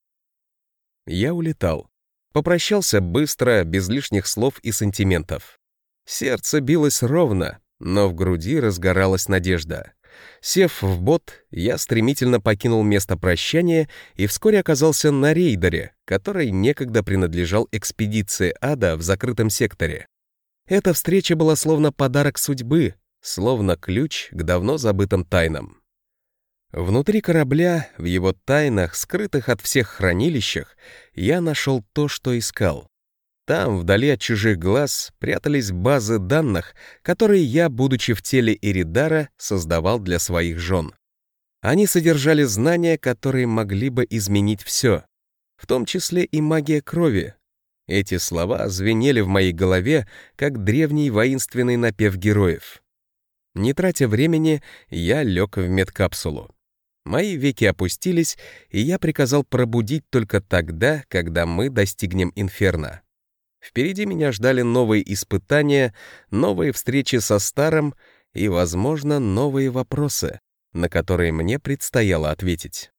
Я улетал. Попрощался быстро, без лишних слов и сантиментов. Сердце билось ровно, но в груди разгоралась надежда. Сев в бот, я стремительно покинул место прощания и вскоре оказался на рейдере, который некогда принадлежал экспедиции ада в закрытом секторе. Эта встреча была словно подарок судьбы, словно ключ к давно забытым тайнам. Внутри корабля, в его тайнах, скрытых от всех хранилищах, я нашел то, что искал. Там, вдали от чужих глаз, прятались базы данных, которые я, будучи в теле Иридара, создавал для своих жен. Они содержали знания, которые могли бы изменить все, в том числе и магия крови. Эти слова звенели в моей голове, как древний воинственный напев героев. Не тратя времени, я лег в медкапсулу. Мои веки опустились, и я приказал пробудить только тогда, когда мы достигнем инферно. Впереди меня ждали новые испытания, новые встречи со старым и, возможно, новые вопросы, на которые мне предстояло ответить.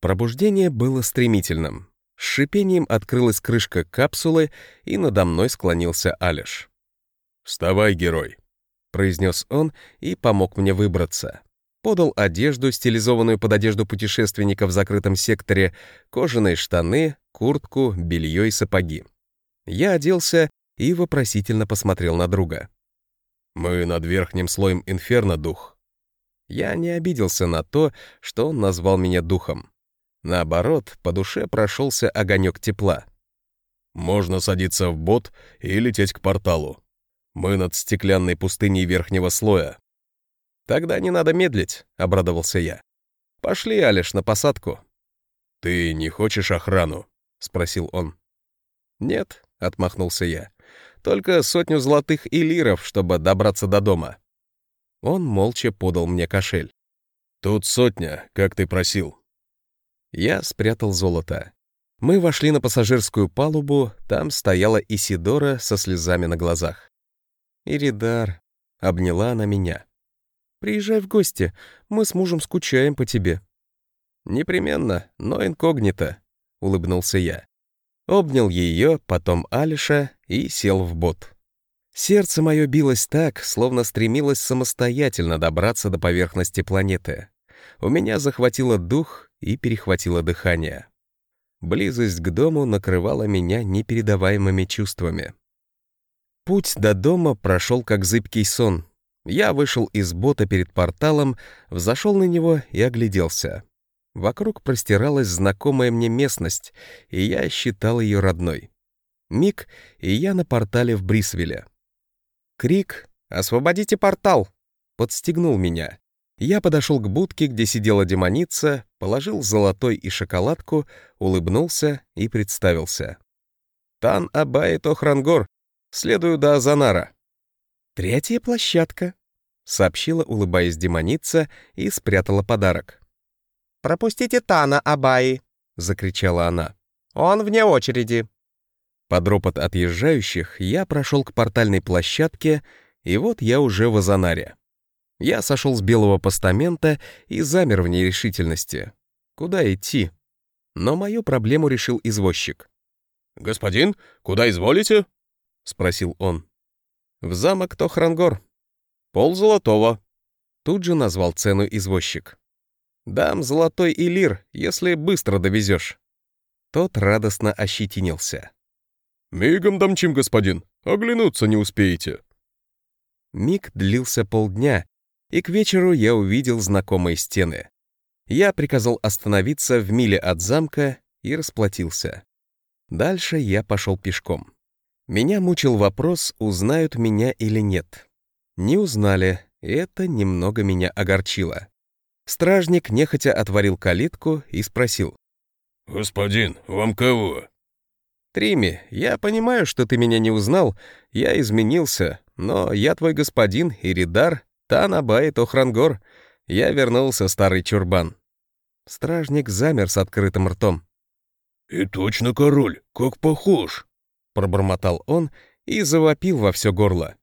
Пробуждение было стремительным. С шипением открылась крышка капсулы, и надо мной склонился Алиш. «Вставай, герой», — произнес он и помог мне выбраться подал одежду, стилизованную под одежду путешественника в закрытом секторе, кожаные штаны, куртку, белье и сапоги. Я оделся и вопросительно посмотрел на друга. «Мы над верхним слоем инферно, дух». Я не обиделся на то, что он назвал меня духом. Наоборот, по душе прошелся огонек тепла. «Можно садиться в бот и лететь к порталу. Мы над стеклянной пустыней верхнего слоя, «Тогда не надо медлить», — обрадовался я. «Пошли, Алиш, на посадку». «Ты не хочешь охрану?» — спросил он. «Нет», — отмахнулся я. «Только сотню золотых и лиров, чтобы добраться до дома». Он молча подал мне кошель. «Тут сотня, как ты просил». Я спрятал золото. Мы вошли на пассажирскую палубу, там стояла Исидора со слезами на глазах. «Иридар», — обняла она меня. Приезжай в гости, мы с мужем скучаем по тебе». «Непременно, но инкогнито», — улыбнулся я. Обнял ее, потом Алиша и сел в бот. Сердце мое билось так, словно стремилось самостоятельно добраться до поверхности планеты. У меня захватило дух и перехватило дыхание. Близость к дому накрывала меня непередаваемыми чувствами. Путь до дома прошел как зыбкий сон, я вышел из бота перед порталом, взошел на него и огляделся. Вокруг простиралась знакомая мне местность, и я считал ее родной. Миг, и я на портале в Брисвеле. Крик «Освободите портал!» подстегнул меня. Я подошел к будке, где сидела демоница, положил золотой и шоколадку, улыбнулся и представился. Тан Абай Тохрангор. Следую до Азанара». «Третья площадка», — сообщила, улыбаясь демоница, и спрятала подарок. «Пропустите Тана Абаи», — закричала она. «Он вне очереди». Под ропот отъезжающих я прошел к портальной площадке, и вот я уже в Азанаре. Я сошел с белого постамента и замер в нерешительности. Куда идти? Но мою проблему решил извозчик. «Господин, куда изволите?» — спросил он. «В замок Тохрангор. Пол золотого». Тут же назвал цену извозчик. «Дам золотой илир, если быстро довезешь». Тот радостно ощетинился. «Мигом домчим, господин. Оглянуться не успеете». Миг длился полдня, и к вечеру я увидел знакомые стены. Я приказал остановиться в миле от замка и расплатился. Дальше я пошел пешком. Меня мучил вопрос, узнают меня или нет. Не узнали, и это немного меня огорчило. Стражник нехотя отворил калитку и спросил. «Господин, вам кого?» Трими, я понимаю, что ты меня не узнал, я изменился, но я твой господин, Иридар, Танабай Охрангор. Я вернулся, старый чурбан». Стражник замер с открытым ртом. «И точно король, как похож!» Пробормотал он и завопил во все горло.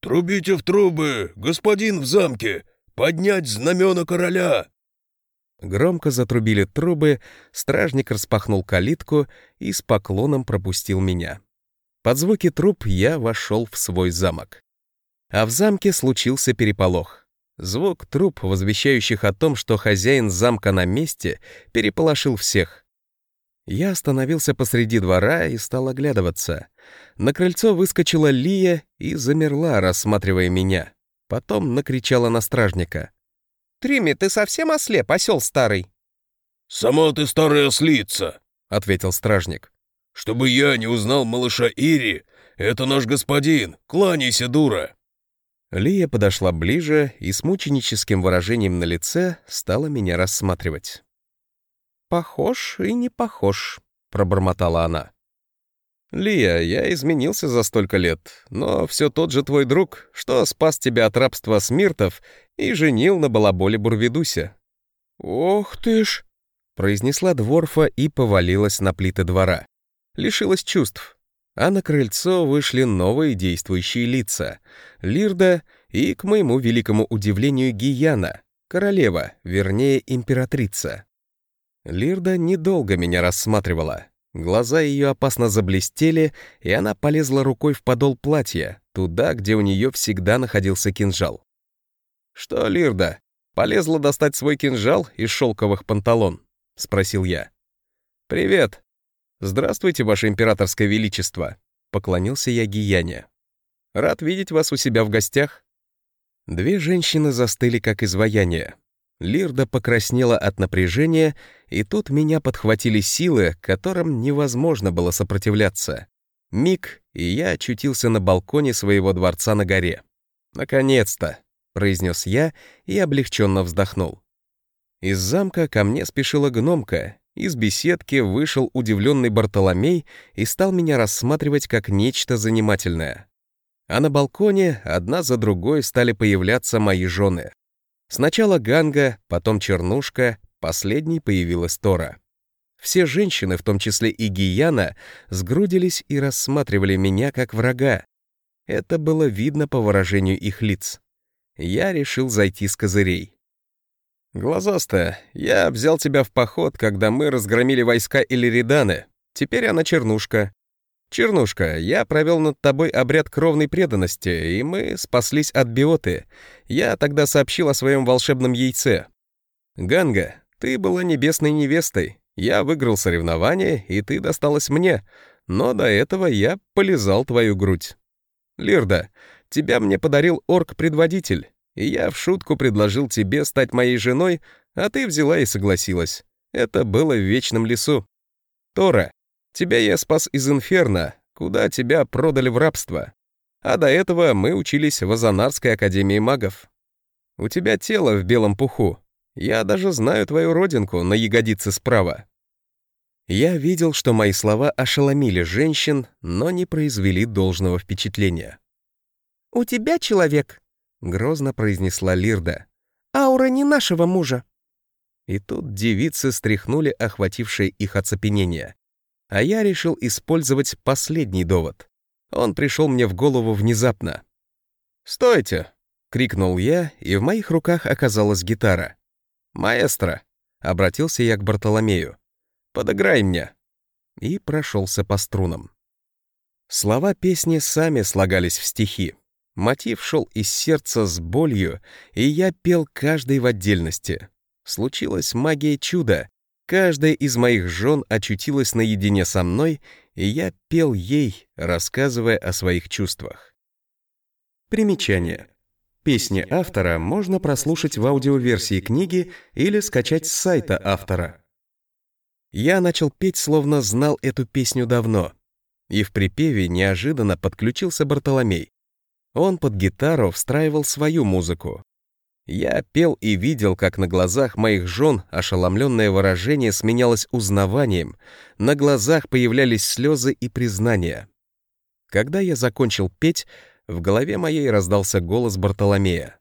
«Трубите в трубы, господин в замке! Поднять знамена короля!» Громко затрубили трубы, стражник распахнул калитку и с поклоном пропустил меня. Под звуки труб я вошел в свой замок. А в замке случился переполох. Звук труб, возвещающих о том, что хозяин замка на месте, переполошил всех. Я остановился посреди двора и стал оглядываться. На крыльцо выскочила Лия и замерла, рассматривая меня. Потом накричала на стражника. «Трими, ты совсем ослеп, осел старый?» «Сама ты старая ослица», — ответил стражник. «Чтобы я не узнал малыша Ири, это наш господин, кланяйся, дура!» Лия подошла ближе и с мученическим выражением на лице стала меня рассматривать. «Похож и не похож», — пробормотала она. «Лия, я изменился за столько лет, но все тот же твой друг, что спас тебя от рабства смиртов и женил на балаболе Бурвидусе». «Ох ты ж!» — произнесла Дворфа и повалилась на плиты двора. Лишилась чувств. А на крыльцо вышли новые действующие лица — Лирда и, к моему великому удивлению, Гияна, королева, вернее, императрица. Лирда недолго меня рассматривала. Глаза ее опасно заблестели, и она полезла рукой в подол платья, туда, где у нее всегда находился кинжал. «Что, Лирда, полезла достать свой кинжал из шелковых панталон?» — спросил я. «Привет. Здравствуйте, Ваше Императорское Величество», — поклонился я Гияне. «Рад видеть вас у себя в гостях». Две женщины застыли как изваяние. Лирда покраснела от напряжения, и тут меня подхватили силы, которым невозможно было сопротивляться. Миг, и я очутился на балконе своего дворца на горе. «Наконец-то!» — произнес я и облегченно вздохнул. Из замка ко мне спешила гномка, из беседки вышел удивленный Бартоломей и стал меня рассматривать как нечто занимательное. А на балконе одна за другой стали появляться мои жены. Сначала Ганга, потом Чернушка, последней появилась Тора. Все женщины, в том числе и Гияна, сгрудились и рассматривали меня как врага. Это было видно по выражению их лиц. Я решил зайти с козырей. «Глазастая, я взял тебя в поход, когда мы разгромили войска Иллириданы. Теперь она Чернушка. «Чернушка, я провел над тобой обряд кровной преданности, и мы спаслись от биоты. Я тогда сообщил о своем волшебном яйце. Ганга, ты была небесной невестой. Я выиграл соревнование, и ты досталась мне. Но до этого я полизал твою грудь. Лирда, тебя мне подарил орк-предводитель, и я в шутку предложил тебе стать моей женой, а ты взяла и согласилась. Это было в Вечном лесу. Тора, Тебя я спас из инферно, куда тебя продали в рабство. А до этого мы учились в Азанарской академии магов. У тебя тело в белом пуху. Я даже знаю твою родинку на ягодице справа. Я видел, что мои слова ошеломили женщин, но не произвели должного впечатления. «У тебя человек», — грозно произнесла Лирда. «Аура не нашего мужа». И тут девицы стряхнули охватившее их оцепенение. А я решил использовать последний довод. Он пришел мне в голову внезапно. «Стойте!» — крикнул я, и в моих руках оказалась гитара. «Маэстро!» — обратился я к Бартоломею. «Подыграй мне!» И прошелся по струнам. Слова песни сами слагались в стихи. Мотив шел из сердца с болью, и я пел каждый в отдельности. Случилась магия чуда. Каждая из моих жен очутилась наедине со мной, и я пел ей, рассказывая о своих чувствах. Примечание. Песни автора можно прослушать в аудиоверсии книги или скачать с сайта автора. Я начал петь, словно знал эту песню давно. И в припеве неожиданно подключился Бартоломей. Он под гитару встраивал свою музыку. Я пел и видел, как на глазах моих жен ошеломленное выражение сменялось узнаванием, на глазах появлялись слезы и признания. Когда я закончил петь, в голове моей раздался голос Бартоломея.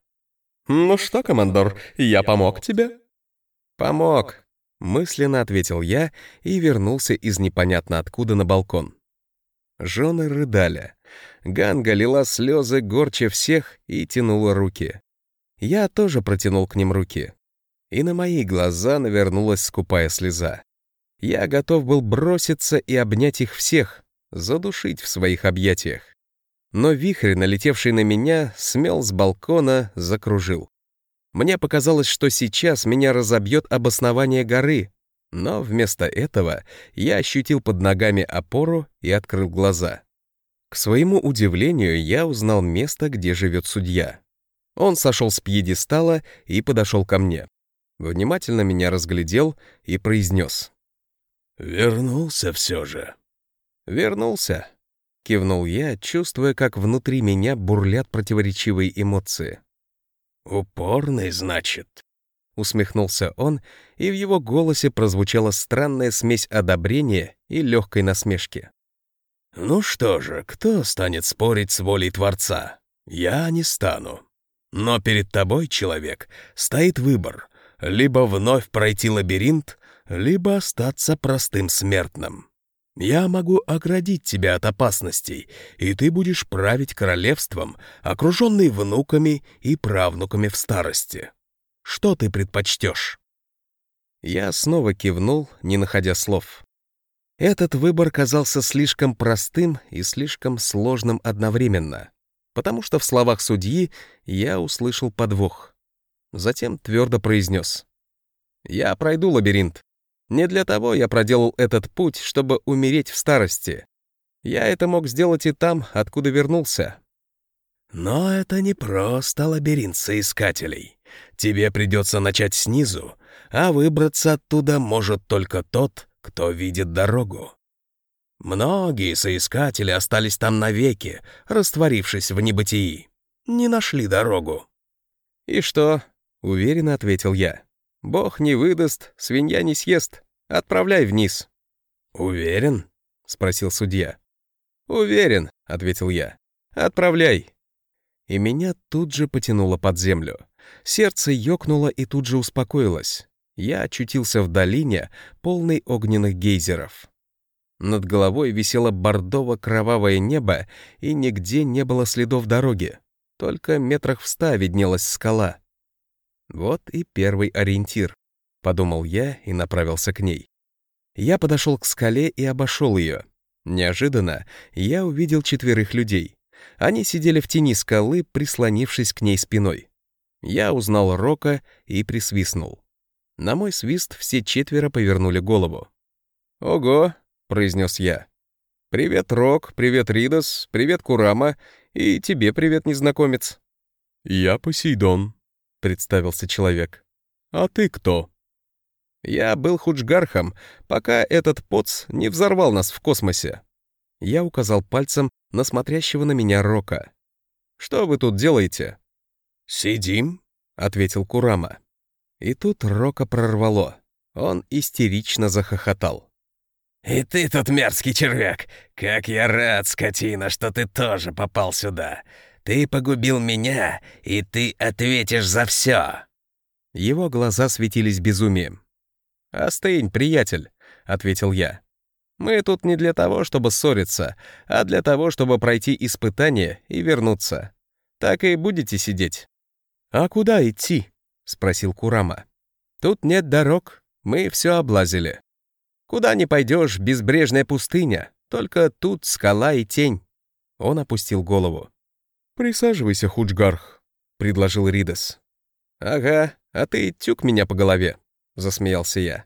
«Ну что, командор, я помог тебе?» «Помог», — мысленно ответил я и вернулся из непонятно откуда на балкон. Жены рыдали. Ганга лила слезы горче всех и тянула руки. Я тоже протянул к ним руки. И на мои глаза навернулась скупая слеза. Я готов был броситься и обнять их всех, задушить в своих объятиях. Но вихрь, налетевший на меня, смел с балкона, закружил. Мне показалось, что сейчас меня разобьет обоснование горы, но вместо этого я ощутил под ногами опору и открыл глаза. К своему удивлению, я узнал место, где живет судья. Он сошел с пьедестала и подошел ко мне. Внимательно меня разглядел и произнес. «Вернулся все же». «Вернулся», — кивнул я, чувствуя, как внутри меня бурлят противоречивые эмоции. «Упорный, значит?» Усмехнулся он, и в его голосе прозвучала странная смесь одобрения и легкой насмешки. «Ну что же, кто станет спорить с волей Творца? Я не стану. Но перед тобой, человек, стоит выбор — либо вновь пройти лабиринт, либо остаться простым смертным. Я могу оградить тебя от опасностей, и ты будешь править королевством, окруженный внуками и правнуками в старости. Что ты предпочтешь?» Я снова кивнул, не находя слов. Этот выбор казался слишком простым и слишком сложным одновременно, потому что в словах судьи я услышал подвох. Затем твердо произнес. «Я пройду лабиринт. Не для того я проделал этот путь, чтобы умереть в старости. Я это мог сделать и там, откуда вернулся». «Но это не просто лабиринт соискателей. Тебе придется начать снизу, а выбраться оттуда может только тот, кто видит дорогу. Многие соискатели остались там навеки, растворившись в небытии. Не нашли дорогу. «И что?» — уверенно ответил я. «Бог не выдаст, свинья не съест. Отправляй вниз». «Уверен?» — спросил судья. «Уверен», — ответил я. «Отправляй». И меня тут же потянуло под землю. Сердце ёкнуло и тут же успокоилось. Я очутился в долине, полной огненных гейзеров. Над головой висело бордово-кровавое небо, и нигде не было следов дороги. Только метрах в ста виднелась скала. Вот и первый ориентир, — подумал я и направился к ней. Я подошел к скале и обошел ее. Неожиданно я увидел четверых людей. Они сидели в тени скалы, прислонившись к ней спиной. Я узнал Рока и присвистнул. На мой свист все четверо повернули голову. «Ого!» — произнес я. «Привет, Рок, привет, Ридос, привет, Курама, и тебе привет, незнакомец». «Я Посейдон», — представился человек. «А ты кто?» «Я был Худжгархом, пока этот поц не взорвал нас в космосе». Я указал пальцем на смотрящего на меня Рока. «Что вы тут делаете?» «Сидим», — ответил Курама. И тут Рока прорвало. Он истерично захохотал. «И ты тут мерзкий червяк! Как я рад, скотина, что ты тоже попал сюда! Ты погубил меня, и ты ответишь за все!» Его глаза светились безумием. «Остынь, приятель», — ответил я. «Мы тут не для того, чтобы ссориться, а для того, чтобы пройти испытание и вернуться. Так и будете сидеть». «А куда идти?» — спросил Курама. «Тут нет дорог, мы все облазили. Куда не пойдешь, безбрежная пустыня, только тут скала и тень». Он опустил голову. «Присаживайся, Худжгарх», — предложил Ридас. «Ага, а ты тюк меня по голове», — засмеялся я.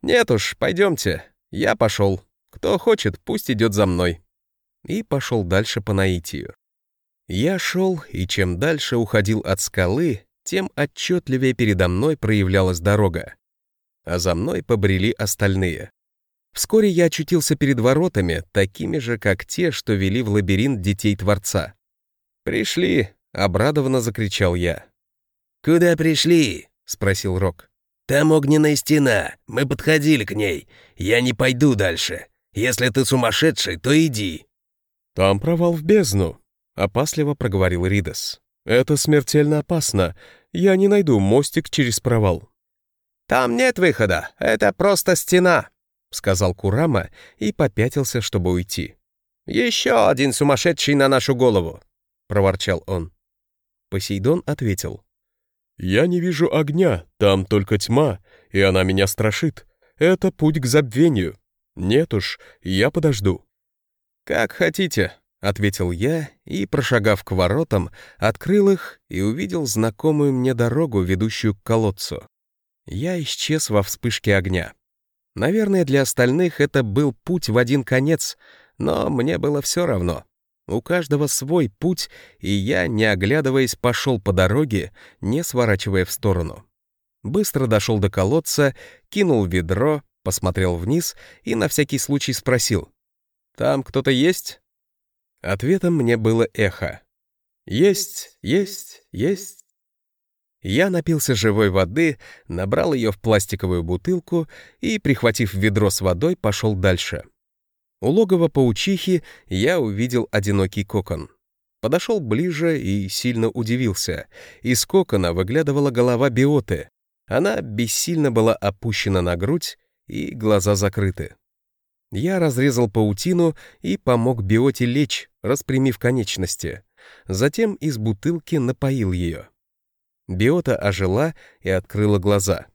«Нет уж, пойдемте, я пошел. Кто хочет, пусть идет за мной». И пошел дальше по наитию. Я шел, и чем дальше уходил от скалы, тем отчетливее передо мной проявлялась дорога а за мной побрели остальные. Вскоре я очутился перед воротами, такими же, как те, что вели в лабиринт детей Творца. «Пришли!» — обрадованно закричал я. «Куда пришли?» — спросил Рок. «Там огненная стена, мы подходили к ней. Я не пойду дальше. Если ты сумасшедший, то иди». «Там провал в бездну», — опасливо проговорил Ридас. «Это смертельно опасно. Я не найду мостик через провал». «Там нет выхода, это просто стена», — сказал Курама и попятился, чтобы уйти. «Еще один сумасшедший на нашу голову», — проворчал он. Посейдон ответил. «Я не вижу огня, там только тьма, и она меня страшит. Это путь к забвению. Нет уж, я подожду». «Как хотите», — ответил я и, прошагав к воротам, открыл их и увидел знакомую мне дорогу, ведущую к колодцу. Я исчез во вспышке огня. Наверное, для остальных это был путь в один конец, но мне было все равно. У каждого свой путь, и я, не оглядываясь, пошел по дороге, не сворачивая в сторону. Быстро дошел до колодца, кинул ведро, посмотрел вниз и на всякий случай спросил. «Там кто-то есть?» Ответом мне было эхо. «Есть, есть, есть, я напился живой воды, набрал ее в пластиковую бутылку и, прихватив ведро с водой, пошел дальше. У логова паучихи я увидел одинокий кокон. Подошел ближе и сильно удивился. Из кокона выглядывала голова биоты. Она бессильно была опущена на грудь, и глаза закрыты. Я разрезал паутину и помог биоте лечь, распрямив конечности. Затем из бутылки напоил ее. Биота ожила и открыла глаза.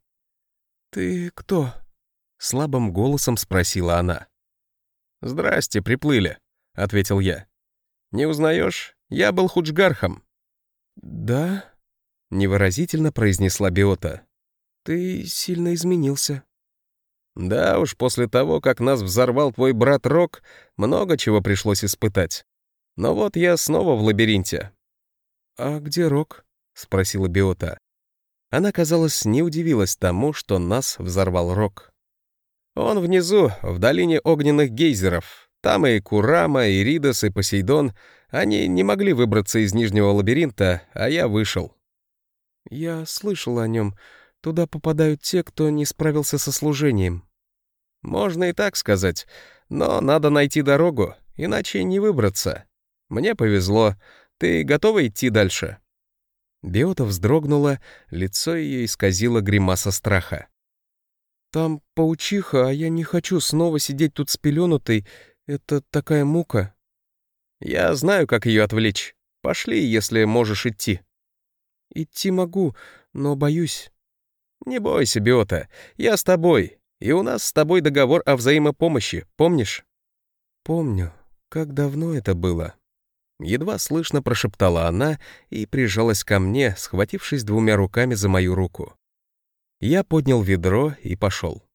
«Ты кто?» — слабым голосом спросила она. «Здрасте, приплыли», — ответил я. «Не узнаешь? Я был худжгархом». «Да?» — невыразительно произнесла Биота. «Ты сильно изменился». «Да уж, после того, как нас взорвал твой брат Рок, много чего пришлось испытать. Но вот я снова в лабиринте». «А где Рок?» — спросила Биота. Она, казалось, не удивилась тому, что нас взорвал Рок. «Он внизу, в долине огненных гейзеров. Там и Курама, и Ридос, и Посейдон. Они не могли выбраться из нижнего лабиринта, а я вышел». «Я слышал о нем. Туда попадают те, кто не справился со служением». «Можно и так сказать. Но надо найти дорогу, иначе не выбраться. Мне повезло. Ты готова идти дальше?» Биота вздрогнула, лицо ее исказило гримаса страха. «Там паучиха, а я не хочу снова сидеть тут спеленутой. Это такая мука». «Я знаю, как ее отвлечь. Пошли, если можешь идти». «Идти могу, но боюсь». «Не бойся, Биота, я с тобой, и у нас с тобой договор о взаимопомощи, помнишь?» «Помню. Как давно это было?» Едва слышно прошептала она и прижалась ко мне, схватившись двумя руками за мою руку. Я поднял ведро и пошел.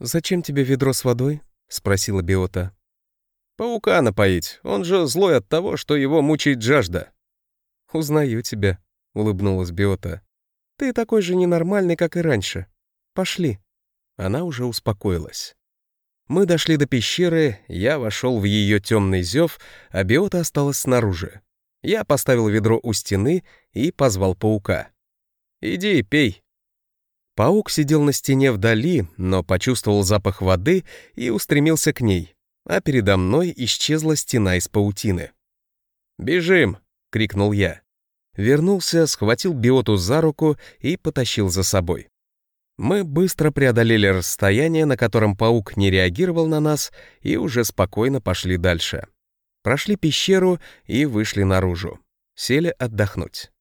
«Зачем тебе ведро с водой?» — спросила Биота. «Паука напоить. Он же злой от того, что его мучает жажда». «Узнаю тебя», — улыбнулась Биота. «Ты такой же ненормальный, как и раньше. Пошли». Она уже успокоилась. Мы дошли до пещеры, я вошел в ее темный зев, а биота осталась снаружи. Я поставил ведро у стены и позвал паука. «Иди, пей». Паук сидел на стене вдали, но почувствовал запах воды и устремился к ней, а передо мной исчезла стена из паутины. «Бежим!» — крикнул я. Вернулся, схватил биоту за руку и потащил за собой. Мы быстро преодолели расстояние, на котором паук не реагировал на нас, и уже спокойно пошли дальше. Прошли пещеру и вышли наружу. Сели отдохнуть.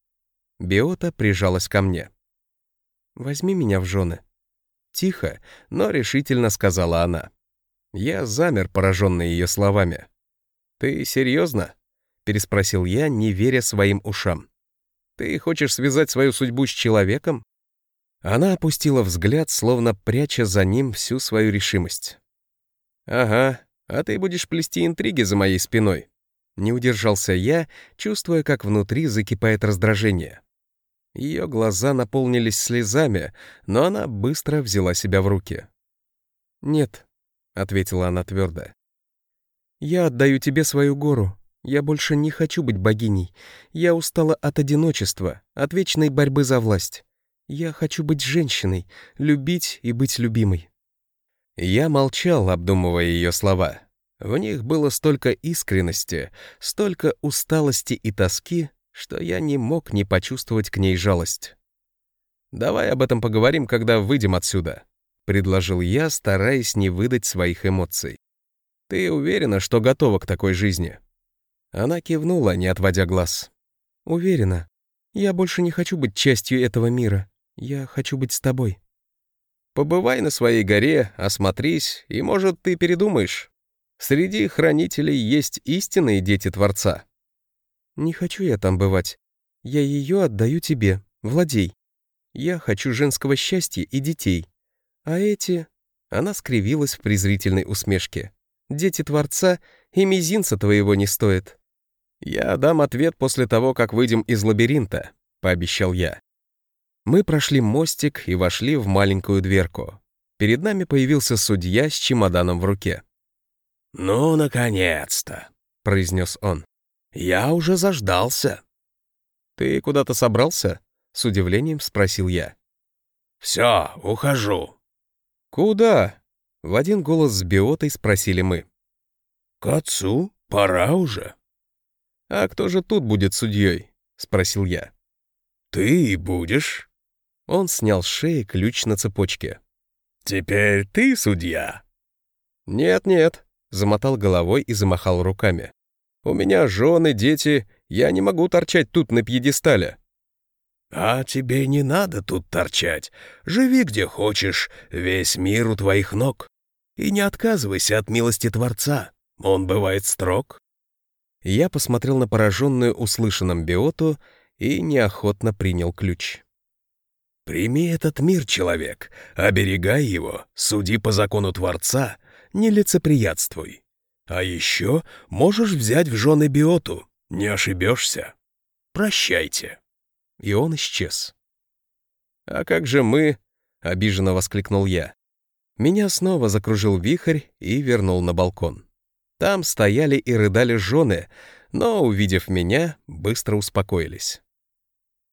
Биота прижалась ко мне. «Возьми меня в жены». Тихо, но решительно сказала она. Я замер, пораженный ее словами. «Ты серьезно?» — переспросил я, не веря своим ушам. «Ты хочешь связать свою судьбу с человеком?» Она опустила взгляд, словно пряча за ним всю свою решимость. «Ага, а ты будешь плести интриги за моей спиной». Не удержался я, чувствуя, как внутри закипает раздражение. Ее глаза наполнились слезами, но она быстро взяла себя в руки. «Нет», — ответила она твердо. «Я отдаю тебе свою гору. Я больше не хочу быть богиней. Я устала от одиночества, от вечной борьбы за власть. Я хочу быть женщиной, любить и быть любимой». Я молчал, обдумывая ее слова. В них было столько искренности, столько усталости и тоски, что я не мог не почувствовать к ней жалость. «Давай об этом поговорим, когда выйдем отсюда», — предложил я, стараясь не выдать своих эмоций. «Ты уверена, что готова к такой жизни?» Она кивнула, не отводя глаз. «Уверена. Я больше не хочу быть частью этого мира. Я хочу быть с тобой». «Побывай на своей горе, осмотрись, и, может, ты передумаешь. Среди хранителей есть истинные дети Творца». «Не хочу я там бывать. Я ее отдаю тебе, владей. Я хочу женского счастья и детей. А эти...» Она скривилась в презрительной усмешке. «Дети Творца и мизинца твоего не стоят». «Я дам ответ после того, как выйдем из лабиринта», — пообещал я. Мы прошли мостик и вошли в маленькую дверку. Перед нами появился судья с чемоданом в руке. «Ну, наконец-то», — произнес он. «Я уже заждался». «Ты куда-то собрался?» — с удивлением спросил я. «Все, ухожу». «Куда?» — в один голос с биотой спросили мы. «К отцу? Пора уже». «А кто же тут будет судьей?» — спросил я. «Ты и будешь». Он снял с шеи ключ на цепочке. «Теперь ты судья». «Нет-нет», — замотал головой и замахал руками. «У меня жены, дети, я не могу торчать тут на пьедестале». «А тебе не надо тут торчать. Живи где хочешь, весь мир у твоих ног. И не отказывайся от милости Творца, он бывает строг». Я посмотрел на пораженную услышанным биоту и неохотно принял ключ. «Прими этот мир, человек, оберегай его, суди по закону Творца, не лицеприятствуй. А еще можешь взять в жены биоту, не ошибешься. Прощайте». И он исчез. «А как же мы?» — обиженно воскликнул я. Меня снова закружил вихрь и вернул на балкон. Там стояли и рыдали жены, но, увидев меня, быстро успокоились.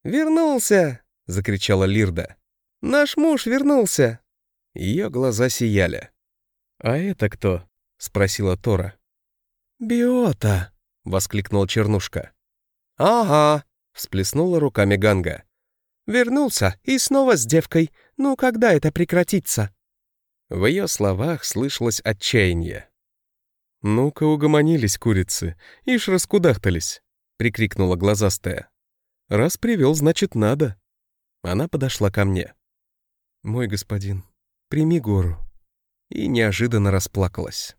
«Вернулся!» — закричала Лирда. «Наш муж вернулся!» Ее глаза сияли. «А это кто?» — спросила Тора. «Биота!» — воскликнул Чернушка. «Ага!» — всплеснула руками Ганга. «Вернулся и снова с девкой. Ну, когда это прекратится?» В ее словах слышалось отчаяние. «Ну-ка угомонились, курицы, ишь раскудахтались!» — прикрикнула глазастая. «Раз привел, значит, надо». Она подошла ко мне. «Мой господин, прими гору». И неожиданно расплакалась.